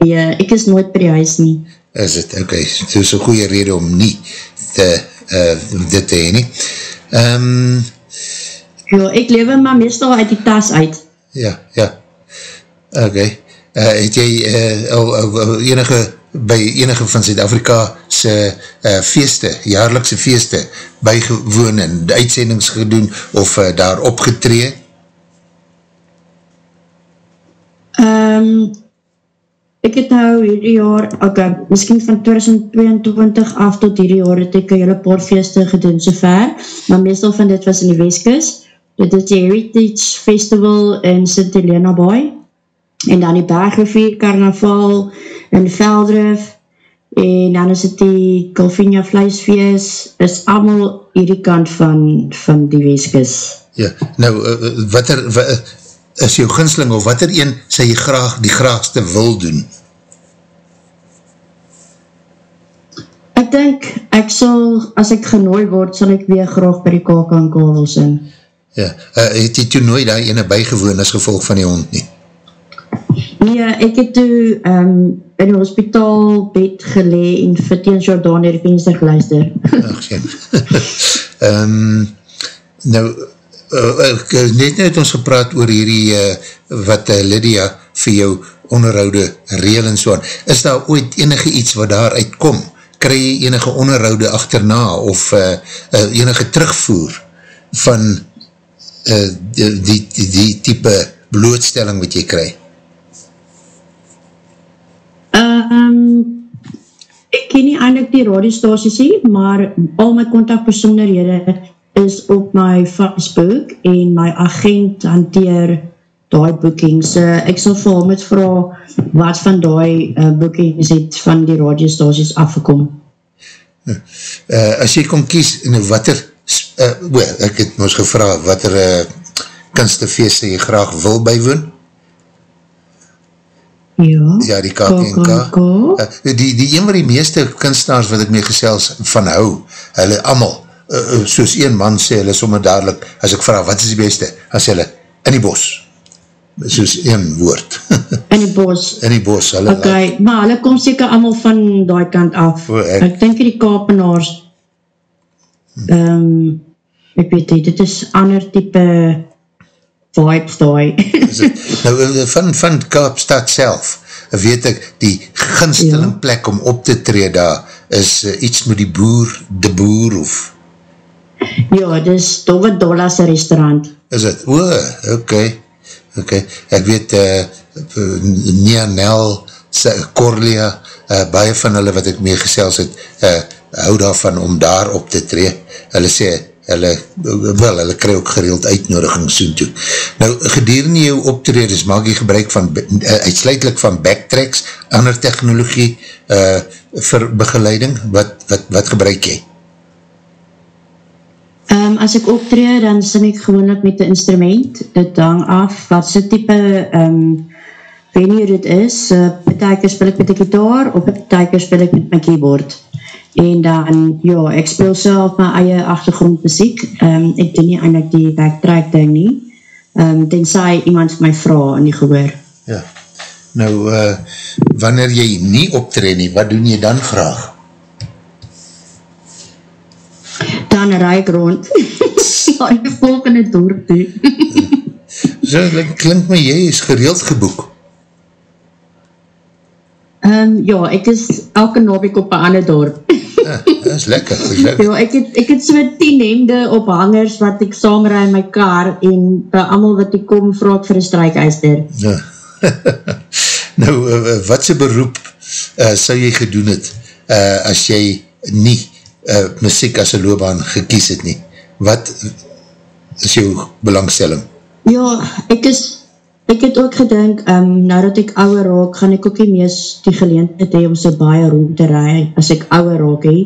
Ja, ek is nooit by die huis nie is het, ok, so is een goeie rede om nie te, uh, dit te heen nie. Um, ja, ek lewe maar meestal uit die tas uit. Ja, ja, ok. Uh, het jy uh, al, al, al enige, by enige van Zuid-Afrika se uh, feeste, jaarlikse feeste, bygewoon en uitsendings gedoen of uh, daar opgetree? Um, Ek het nou hierdie jaar, ok, miskien van 2022 af tot hierdie jaar het ek hele paar feeste gedoen so ver, maar meestal van dit was in die Westkis. Dit is die Heritage Festival in St. Helena Boy, en dan die Bergrivier Carnaval in Veldrif, en dan is het die Calvinia Vleisfeest, is allemaal hierdie kant van, van die Westkis. Ja, nou, eh, wat er, wat, is jou ginsling of wat er een sy jy graag die graagste wil doen? Ek denk, ek sal, as ek genooi word, sal ek weer graag by die kavels in. Ja, uh, het jy toe nooit daar ene bijgewoon as gevolg van die hond nie? Nee, ek het toe um, in die hospitaal bed gelee en vir teen Jordan hier venster geluister. Ach, sien. um, nou, uh, net net ons gepraat oor hierdie uh, wat uh, Lydia vir jou onderhoude reel en so aan. Is daar ooit enige iets wat daar uitkom? Kry enige onderhoude achterna of uh, uh, enige terugvoer van uh, die, die, die, die type blootstelling wat jy kry? Um, ek ken nie eindelijk die radiostaties hier, maar al my contactpersoonderhede is op my Facebook en my agent hanteer die boekings. Uh, ek sal vir hom het vraag wat van die uh, boekings het van die radiostasies afgekom. Uh, as jy kon kies, nou wat er, uh, well, ek het ons gevra, wat er uh, kunstefeest jy graag wil bywoon? Ja, ja die KPNK. Uh, die, die een van die meeste kunstenaars wat ek mee gesels van hou, hulle allemaal, uh, soos een man sê, hulle somme dadelijk, as ek vraag, wat is die beste? As hulle, in die bos. Soos een woord. <laughs> in die bos. In die bos. Hulle ok, laat. maar hulle kom seker allemaal van die kant af. O, ek, ek denk die kapenaars, hm. um, ek weet nie, dit is ander type vibes daai. nou, eh, van, van Kaapstad self, weet ek, die ginsteling ja. plek om op te tree daar, is uh, iets met die boer, de boer of Ja, dis Dove Dolla's restaurant. Is het? O, ok. Ok, ek weet, uh, Nia Nel, Corlia, uh, baie van hulle wat ek meegesels het, uh, hou daarvan om daar op te tree. Hulle sê, hulle, wel, hulle kry ook gereeld uitnodiging soen toe. Nou, gedurende jou optreders maak jy gebruik van, uh, uitsluitlik van backtracks, ander technologie, uh, vir begeleiding, wat, wat, wat gebruik jy? Um, as ek optree, dan sing ek gewoonlik met die instrument. Dit hang af wat sy type um, venue dit is. Uh, Partijker speel ek met die gitaar, of partijker speel ek met my keyboard. En dan, ja, ek speel self my eie achtergrondmuziek. Um, ek doen nie eindelijk die backtrack ding nie. Um, tenzij iemand my vraag in die gehoor. Ja. Nou, uh, wanneer jy nie optree nie, wat doen jy dan vraag? dan rij ek rond <laughs> na die volgende dorp toe. <laughs> so, klink my, jy is gereeld geboek. Um, ja, ek is elke naweek op een ander dorp. ja, dat is lekker, dat is lekker. Ja, ek het, ek het so tien hemde op hangers wat ek saamrij in my kar en by amal wat ek kom vraag vir een strijkeister. Ja. <laughs> nou, uh, wat sy beroep uh, sou jy gedoen het uh, as jy nie uh, muziek as een loopbaan gekies het nie. Wat is jou belangstelling? Ja, ek is, ek het ook gedink, um, nou dat ek ouwe raak, gaan ek ook nie mees die geleentheid hee om so baie rond te rij, as ek ouwe raak hee.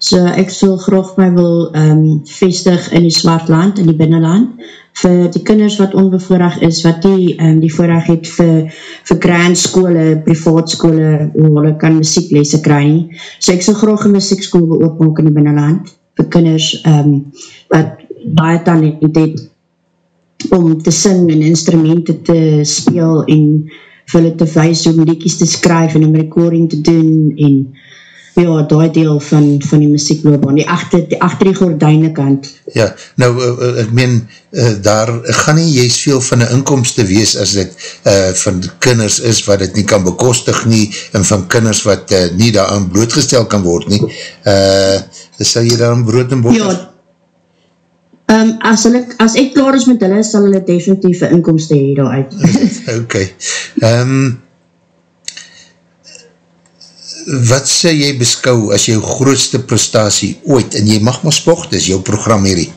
So ek sal graag my wil um, vestig in die Swartland, in die binnenland, vir die kinders wat onbevoorrecht is, wat die, um, die voorrecht het vir, vir grand skole, privaat skole, hoe hulle kan muzieklese kry nie. So ek sal graag een muziekskool wil oopmaak in die binnenland, vir kinders um, wat baie talent het om te sing en instrumenten te speel en vir hulle te wees om liedjes te skryf en een recording te doen en ja, die deel van, van die muziekloopbaan, die achter die, achter die gordijne kant. Ja, nou, uh, ek meen, uh, daar gaan nie juist veel van die inkomste wees as dit uh, van kinders is wat dit nie kan bekostig nie, en van kinders wat uh, nie daaraan blootgestel kan word nie. Uh, sal jy daar brood en boter? Ja, um, as, hulle, as ek klaar is met hulle, sal hulle definitieve inkomste hier daaruit. <laughs> ok. Um, wat sê jy beskou as jou grootste prestatie ooit, en jy mag maar spog, dis jou program hierdie?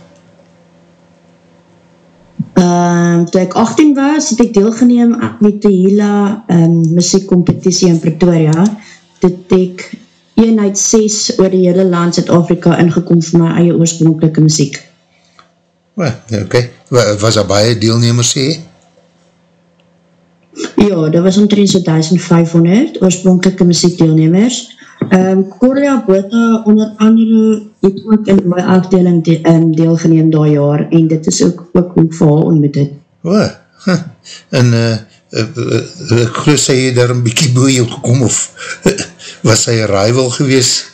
Um, toe ek 18 was, het ek deelgeneem met die hele um, muziekcompetitie in Pretoria, dit ek eenheid 6 oor die hele land Zuid-Afrika ingekom vir my eie oorspronkelike muziek. Ok, was daar baie deelnemers sê? Ja, dat was omtrent so 1500 oorspronkelike muziekdeelnemers. Um, Corlia Bota onder andere het ook in my afdeling de, um, deelgeneem daar jaar en dit is ook, ook hoe verhaal om met dit. O, huh. en uh, uh, uh, ek geloof sy jy daar een bykie boe jou gekom of <laughs> was sy een rival gewees?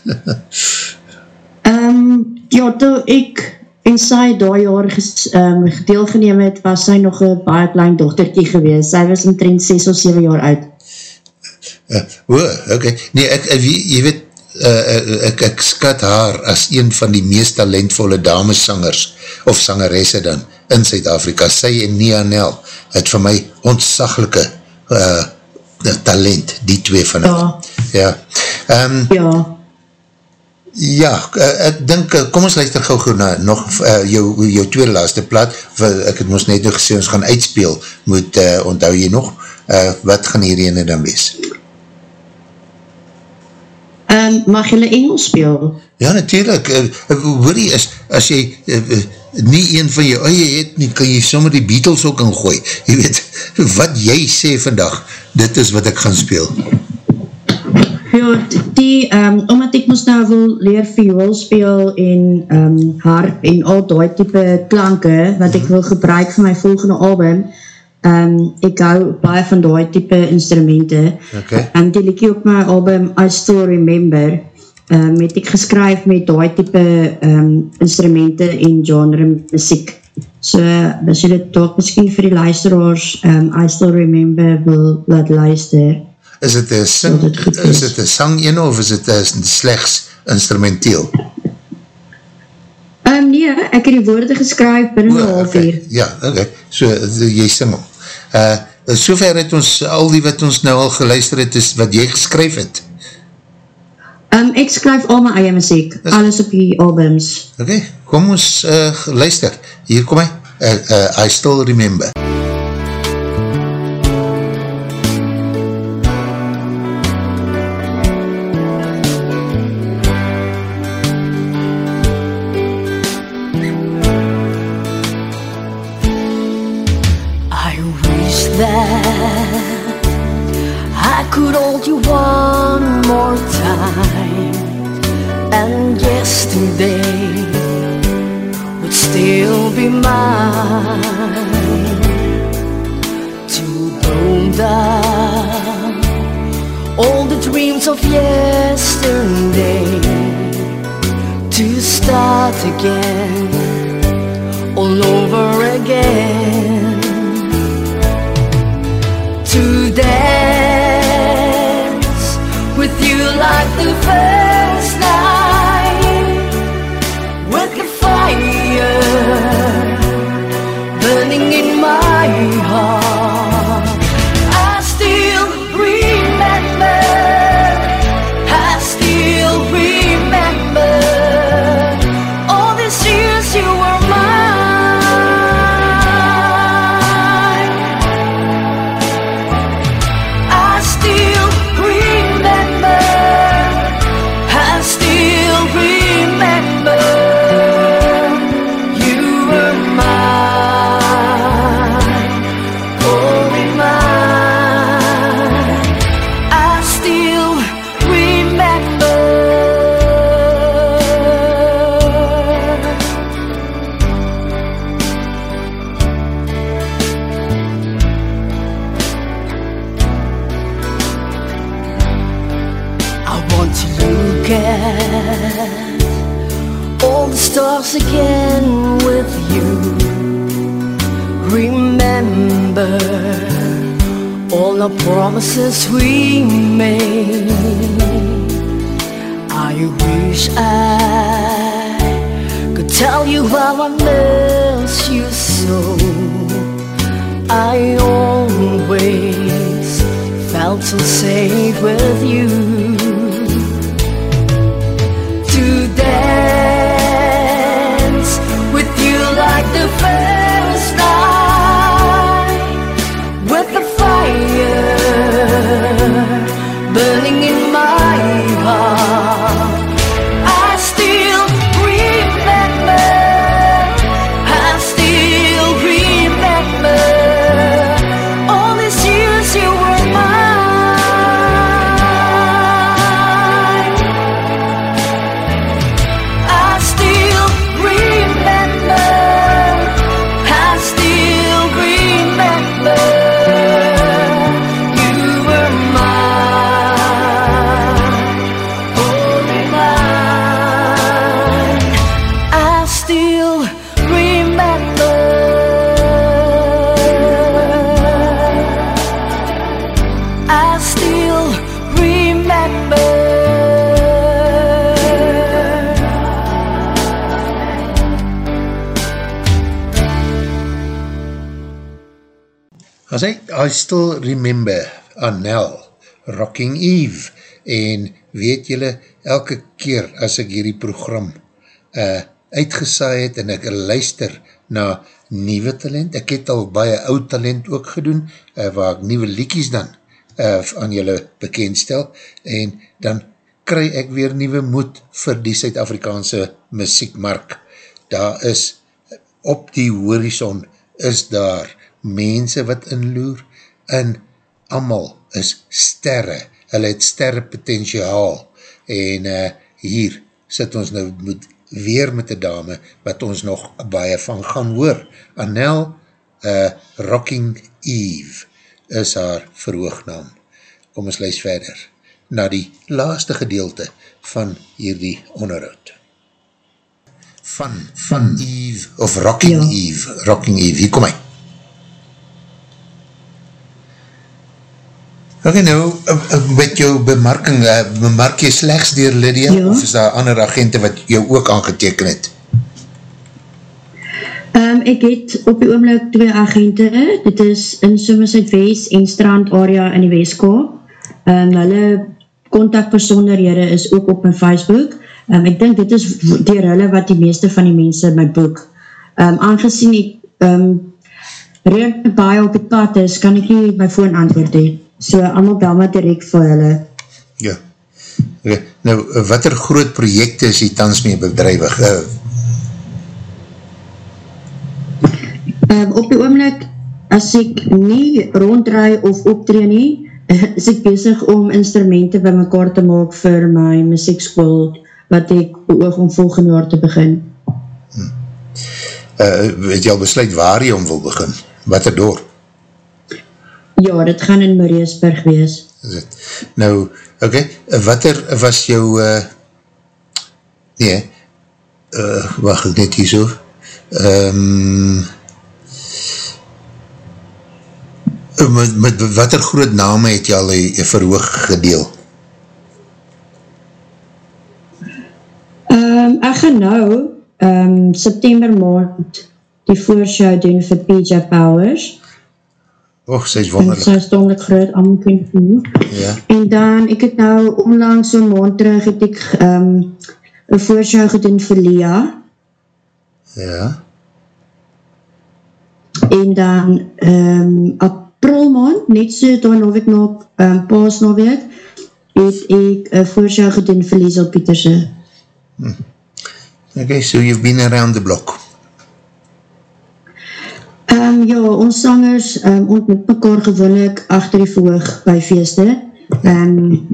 um, <laughs> ja, toe ek en sy daai jaar ges, um, deelgeneem het, was sy nog een baie klein dochterkie gewees. Sy was omtrent 6 of 7 jaar oud. Uh, o, ok. Nee, ek, jy, jy weet, uh, ek, ek skat haar as een van die meest talentvolle damessangers, of sangeresse dan, in Zuid-Afrika. Sy en Nia Nel, het vir my ontsaglike uh, talent, die twee van hulle. Ja. Ja. Um, ja. Ja, ek dink, kom ons luister gauw gauw na nog uh, jou, jou tweede laaste plaat, ek het ons net nog gesê, ons gaan uitspeel, moet uh, onthou jy nog, uh, wat gaan hier ene dan wees? Um, mag jylle Engels speel? Ja, natuurlijk, uh, hoor jy, as, as jy uh, nie een van jou eie het nie, kan jy sommer die Beatles ook ingooi, jy weet, <laughs> wat jy sê vandag, dit is wat ek gaan speel. Ja, die, um, omdat ek moest nou wil leer viool speel en um, harp en al die type klanke wat ek wil gebruik vir my volgende album, um, ek hou baie van die type instrumente. Okay. En die liekie op my album I Still Remember, um, het ek geskryf met die type um, instrumente en genre muziek. So, as jy dit toch miskien vir die luisteraars um, I Still Remember wil laat luister, Is het een sing, is het een sang ene of is het slechts instrumenteel? Um, nee, ek het die woorde geskryf binnen een half okay. uur. Ja, ok, so die, jy sing om. Uh, sover het ons, al die wat ons nou al geluister het, is wat jy geskryf het. Um, ek skryf al my eie muziek, Is- alles op die albums. Ok, kom ons uh, luister. Hier kom hy. Uh, uh, I still remember. I still remember Annel, Rocking Eve, en weet julle, elke keer as ek hierdie program uh, uitgesaai het en ek luister na nieuwe talent, ek het al baie oud talent ook gedoen, uh, waar ek nieuwe liekies dan uh, aan julle bekendstel, en dan kry ek weer nieuwe moed vir die Suid-Afrikaanse muziekmark. Daar is op die horizon is daar mense wat inloer en amal is sterre, hulle het sterre potentiaal en uh, hier sit ons nou moet weer met die dame wat ons nog baie van gaan hoor. Annel uh, Rocking Eve is haar verhoognaam. Kom ons luis verder na die laaste gedeelte van hierdie onderhoud. Van, van Eve, of Rocking Ja. Eve, Rocking Eve, hier kom hy. Ok, nou, uh, uh, met jou bemarking, uh, bemark jy slechts dier Lydia, Ja. of is daar ander agente wat jou ook aangeteken het? Um, ek het op die oomlik twee agente, dit is in Somerset West en Strand area in die Westkaap. Um, hulle contactpersonderhede is ook op my Facebook. Um, ek dink dit is dier hulle wat die meeste van die mense my boek. Um, aangezien ek um, reek baie op die pad is, kan ek nie my phone antwoord hee. So, allemaal bel my direct vir hulle. Ja. Okay. Nou, wat er groot projekte is die tans mee bedrijwig? Uh, um, op die oomlik, as ek nie ronddraai of optree nie, <laughs> is ek bezig om instrumenten by mekaar te maak vir my muziekschool, wat ek beoog om volgende jaar te begin. Hmm. Uh, het jy al besluit waar jy om wil begin? Wat er door? Ja, dit gaan in Mareesburg wees. Nou, oké, okay, wat er was jou, uh, nee, uh, wacht ek net hier so, um, met, met wat er groot name het jy al een verhoog gedeel? Um, ek gaan nou um, September maand die voorshow doen vir PJ Powers. Och, sy is wonderlik. Sy is domlik groot, allemaal voel. Ja. En dan, ek het nou onlangs so'n maand terug, het ek um, een voorshow gedoen vir Lia. Ja. En dan, um, april maand, net so, daar nog ek nog, um, paas nog weet, het ek een voorshow gedoen vir Liesel Pieterse. Hm. Okay, so you've been around the block. Um, ja, ons sangers um, ontmoet mekaar gewoonlik achter die verhoog by feeste. Um,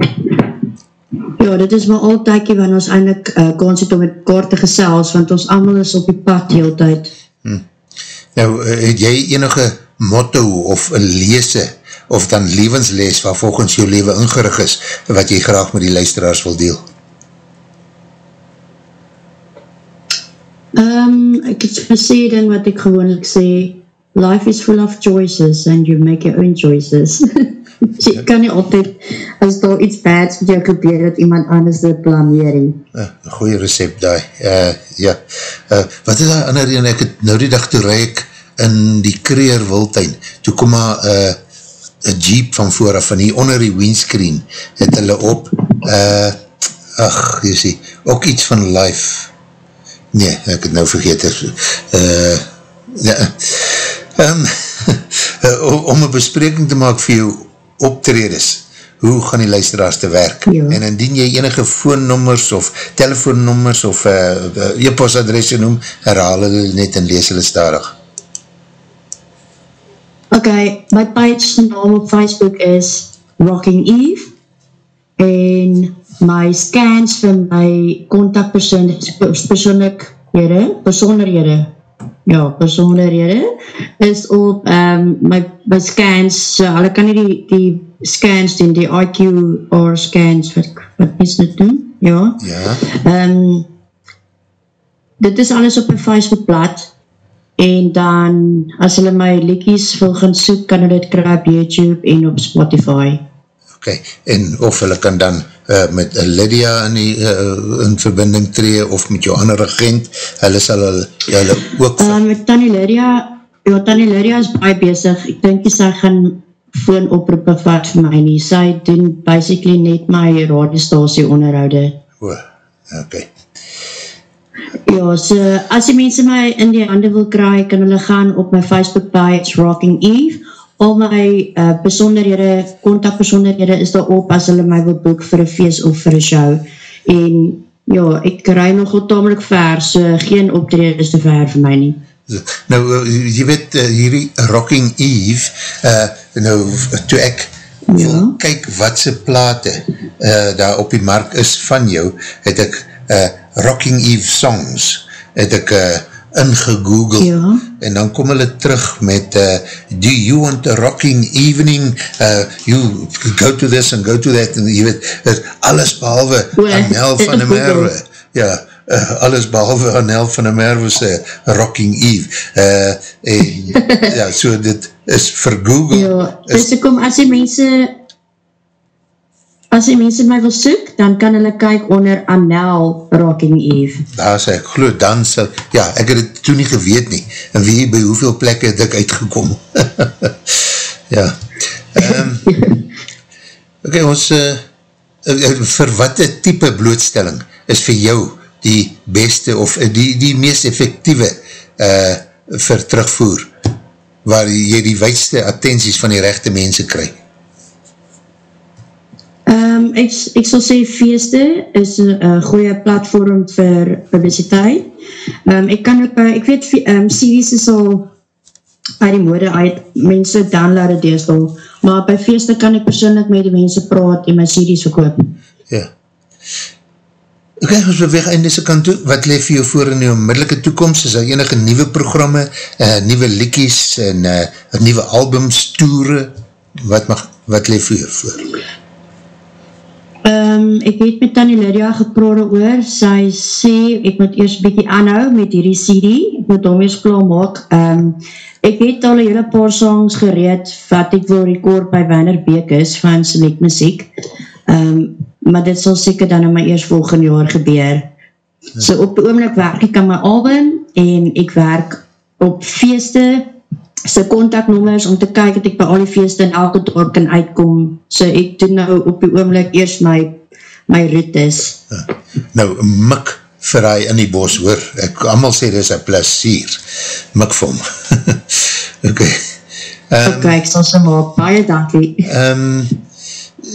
ja, dit is maar al tykie wanneer ons eindelijk uh, kans het om met mekaar te gesels, want ons allemaal is op die pad heel tyd. Hm. Nou, uh, het jy enige motto of een lese of dan levensles waar volgens jou leven ingerig is, wat jy graag met die luisteraars wil deel? Um, ek het gesê ding wat ek gewoonlik sê, life is full of choices and you make your own choices. <laughs> jy ja. kan nie altyd, as daar iets bads met jou gebeur, dat iemand anders dit blameer. Uh, goeie recept daai. Uh, ja, uh, wat is daar ander en ek het nou die dag toe reik in die Kreer Wildtuin, toe kom maar uh, een jeep van vooraf, van hier onder die windscreen, het hulle op, uh, ach, jy sê, ook iets van life, Nee, ek het nou vergeet. Uh, ja, um, <laughs> om een bespreking te maak vir jou optredes, hoe gaan die luisteraars te werk? Ja. En indien jy enige foonnommers of telefoonnommers of uh, e-postadresse noem, herhaal hulle net en lees hulle starig. Ok, my page naam op Facebook is Rocking Eve en my scans vir my contactpersoon, persoonlikhede, persoonlijkhede, ja, persoonlijkhede, is op um, my, my scans, so hulle kan nie die, die scans doen, die IQ or scans, wat, wat mens dit doen, ja. Ja. Um, dit is alles op my Facebook blad, en dan, as hulle my liedjes wil gaan soek, kan hulle dit kry op YouTube en op Spotify. Oké, okay. en of hulle kan dan uh, met Lydia in, die, uh, in verbinding tree of met jou ander agent, hulle sal hulle, hulle ook... Uh, met Tanny Lydia, ja, Tanny Lydia is baie bezig, ek denk sy gaan phone oproepen vat vir my nie, sy doen basically net my radiostasie onderhoude. O, oh, oké. Okay. Ja, so, as die mense my in die hande wil kry, kan hulle gaan op my Facebook page Rocking Eve, al my uh, besonderhede, contactbesonderhede is daar op as hulle my wil boek vir een feest of vir een show. En ja, ek rij nogal tamelijk ver, so geen optreden is te ver vir my nie. Nou, eh, jy weet, uh, hierdie Rocking Eve, uh, nou, toe ek ja? kyk wat sy plate uh, daar op die mark is van jou, het ek uh, Rocking Eve songs, het ek uh, ingegoogeld. Ja. en dan kom hulle terug met uh, do you want a rocking evening? Uh, you go to this and go to that. En jy weet, alles behalwe Anel van der <laughs> Merwe. ja, uh, alles behalwe Anel van der Merwe se rocking eve. Uh, en <laughs> ja, so dit is vir Google ja, dus kom as die mense as die mense my wil soek, dan kan hulle kyk onder Anel Rocking Eve. Daar sê ek, geloof, dan sal, ja, ek het het toen nie geweet nie, en wie by hoeveel plekke het ek uitgekom. <laughs> ja. <laughs> Um, ok, ons, uh, vir wat type blootstelling is vir jou die beste, of uh, die, die meest effectieve uh, vir terugvoer, waar jy die weidste attenties van die rechte mense krijg? Ek, ek sal sê feeste is een goeie platform vir publiciteit. Um, ek kan ook, ek weet, um, series is al by die mode uit, mense download het eerst al, maar by feeste kan ek persoonlijk met die mense praat en my series verkoop. Ja. Ok, ons beweeg eindese kant toe, wat leef vir jou voor in die onmiddellike toekomst, is daar enige nieuwe programme, uh, nieuwe likies en uh, nieuwe albums, toere, wat, mag, wat leef vir jou voor? Um, ek het met Tanny Lydia geprore oor, sy sê, ek moet eerst bykie aanhou met hierdie CD, ek moet hom eerst klaar maak. Um, ek het al een hele paar songs gereed, wat ek wil record by Werner Bekes van Select Muziek, um, maar dit sal seker dan in my eerst volgende jaar gebeur. So op die oomlik werk ek aan my album, en ek werk op feeste, sy contactnummers om te kyk dat ek by al die feeste in elke dorp kan uitkom. So ek doen nou op die oomlik eerst my, my routes. Ja. Nou, mik vir hy in die bos hoor. Ek allemaal sê dit is een plesier. Mik vir hom. <laughs> ok. Um, ok, ek sal sy maak. Baie dankie. Um,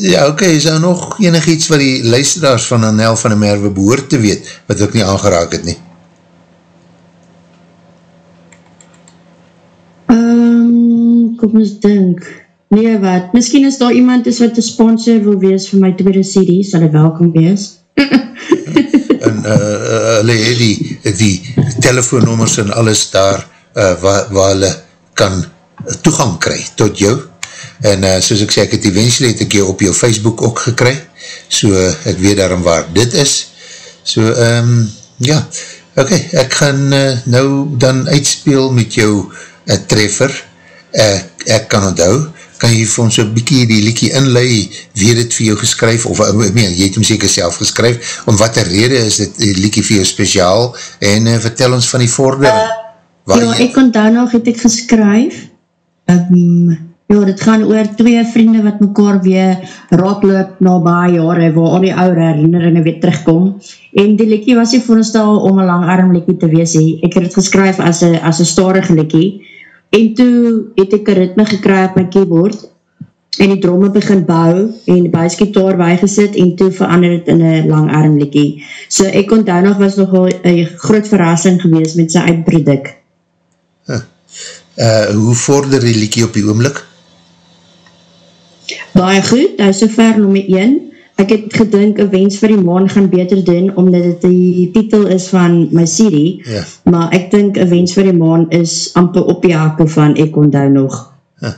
ja, ok, is daar nog enig iets wat die luisteraars van Anel van der Merwe behoort te weet, wat ook nie aangeraak het nie? kom ons dink, nee wat, miskien is daar iemand is wat een sponsor wil wees vir my tweede CD, sal hy welkom wees. <laughs> en uh, uh, hulle het die, die telefoonnummers en alles daar, uh, waar, waar hulle kan toegang kry tot jou, en uh, soos ek sê, ek het eventually het ek jou op jou Facebook ook gekry, so uh, ek weet daarom waar dit is, so um, ja, ok, ek gaan uh, nou dan uitspeel met jou uh, treffer, ek, ek kan onthou, kan jy vir ons so bykie die liekie inlei, wie het vir jou geskryf, of meen, jy het hom seker self geskryf, om wat er rede is dit die liekie vir jou speciaal, en uh, vertel ons van die vordering. Uh, ja, jy... ek onthou nog, het ek geskryf, um, ja, dit gaan oor twee vriende wat mekaar weer raadloop na baie jare, waar al die oude herinneringen weer terugkom, en die liekie was die voorstel om een langarm liekie te wees, ek het het geskryf as een starige liekie, en toe het ek een ritme gekry op my keyboard en die dromme begin bou en die buisgitaar bijgesit en toe verander het in een lang armlikkie. So ek onthou nog was nogal een groot verrassing gewees met sy uitproduct. Huh. Uh, hoe vorder die liekie op die oomlik? Baie goed, nou so ver nummer 1 ek het gedink, een wens vir die maan gaan beter doen, omdat het die titel is van my serie, ja. maar ek dink, een wens vir die maan is amper op die hake van ek onthou nog. Ja.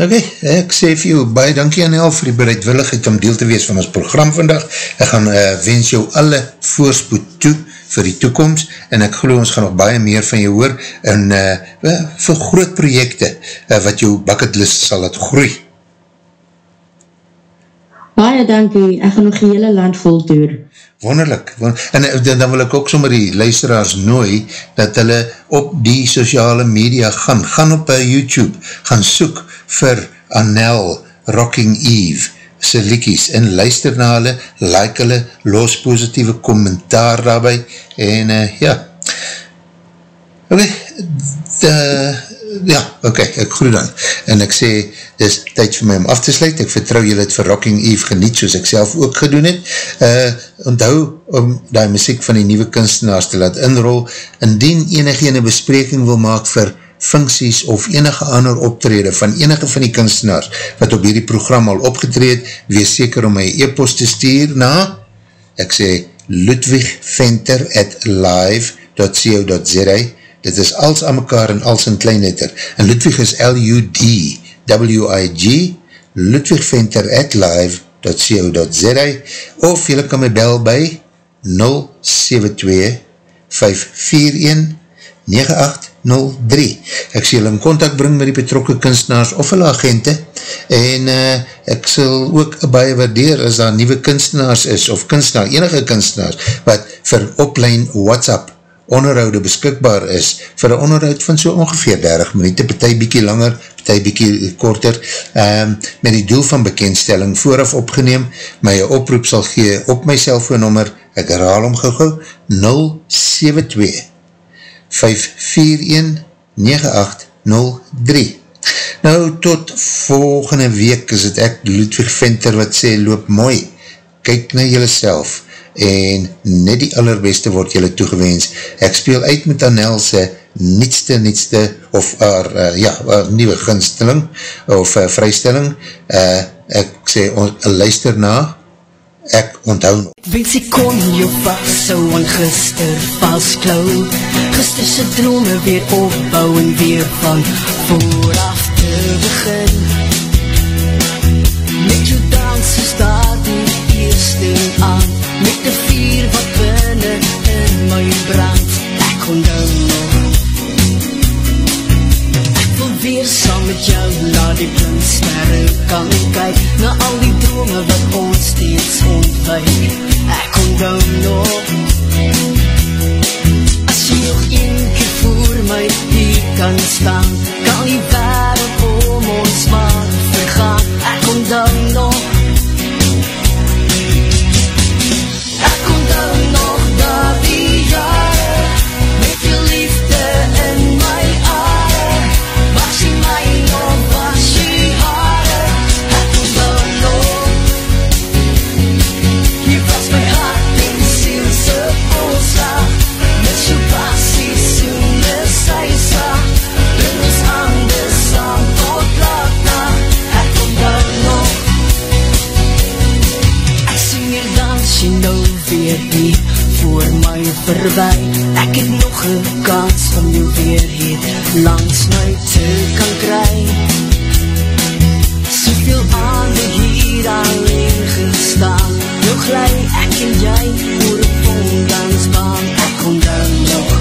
Ok, ek sê vir jou, baie dankie aan El vir die bereidwilligheid om deel te wees van ons program vandag. Ek gaan uh, wens jou alle voorspoed toe vir die toekomst en ek geloof ons gaan nog baie meer van jou hoor en uh, vir groot projekte uh, wat jou bucketlist sal het groei. Baie dankie, ek gaan nog die hele land vol toer. Wonderlik, en dan wil ek ook sommer die luisteraars nooi, dat hulle op die sociale media gaan, gaan op uh, YouTube, gaan soek vir Anel Rocking Eve, sy liekies, en luister na hulle, like hulle, los positieve kommentaar daarby, en uh, ja, ok, de, ja, ok, ek groe dan, en ek sê, dis tyd vir my om af te sluit, ek vertrouw jy het vir Rocking Eve geniet, soos ek self ook gedoen het, uh, onthou om die muziek van die nieuwe kunstenaars te laat inrol, indien enige ene bespreking wil maak vir funksies of enige ander optrede van enige van die kunstenaars, wat op hierdie program al opgetreed, wees seker om my e-post te stuur na, ek sê, ludwigventer at live.co.za, dit is als aan mekaar en als in kleinletter, en Ludwig is L-U-D, W-I-G ludwigventer at live.co.za of jylle kan my bel by 072 541 9803 Ek sal in contact bring met die betrokke kunstenaars of hulle agente en uh, ek sal ook baie waardeer as daar nieuwe kunstenaars is of kunstenaar, enige kunstenaars wat vir oplein WhatsApp onderhoude beskikbaar is vir een onderhoud van so ongeveer 30 minuut, partij bykie langer, partij bykie korter, um, met die doel van bekendstelling vooraf opgeneem, my oproep sal gee op my cellfoonnummer, ek herhaal om gegou, 072 541 9803 Nou, tot volgende week is het ek Ludwig Venter wat sê, loop mooi, kyk na jylle self, en net die allerbeste word julle toegewens. Ek speel uit met Anelse nietste, nietste, of haar, uh, ja, nieuwe gunsteling, of uh, vrystelling. Uh, ek sê, luister na, ek onthou nog. Ek kon jou vast so aan gister vastklauw, gisterse drome weer opbouw en weer van vooraf te begin. Met jou dansen staat die eerste aan, met die vier wat binnen in my brand, ek onthou nog. Ek wil weer saam met jou na die blinksterre kan kyk, na al die drome wat ons steeds ontwijk, ek onthou nog. As jy nog een keer voor my hier kan staan, kan die wereld om ons maar weer hier voor my verby. Ek het nog een kans van jou weer hier langs my te kan kry. Soveel aande hier alleen gestaan. Nou glij ek en jy oor een vondansbaan Ek onthou nog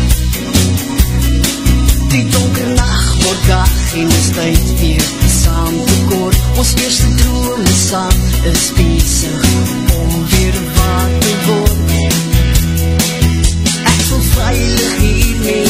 Die donker nacht word dag en is tyd weer Ons eerste drome saam is bezig om weer waar te word. Ek voel veilig hier mee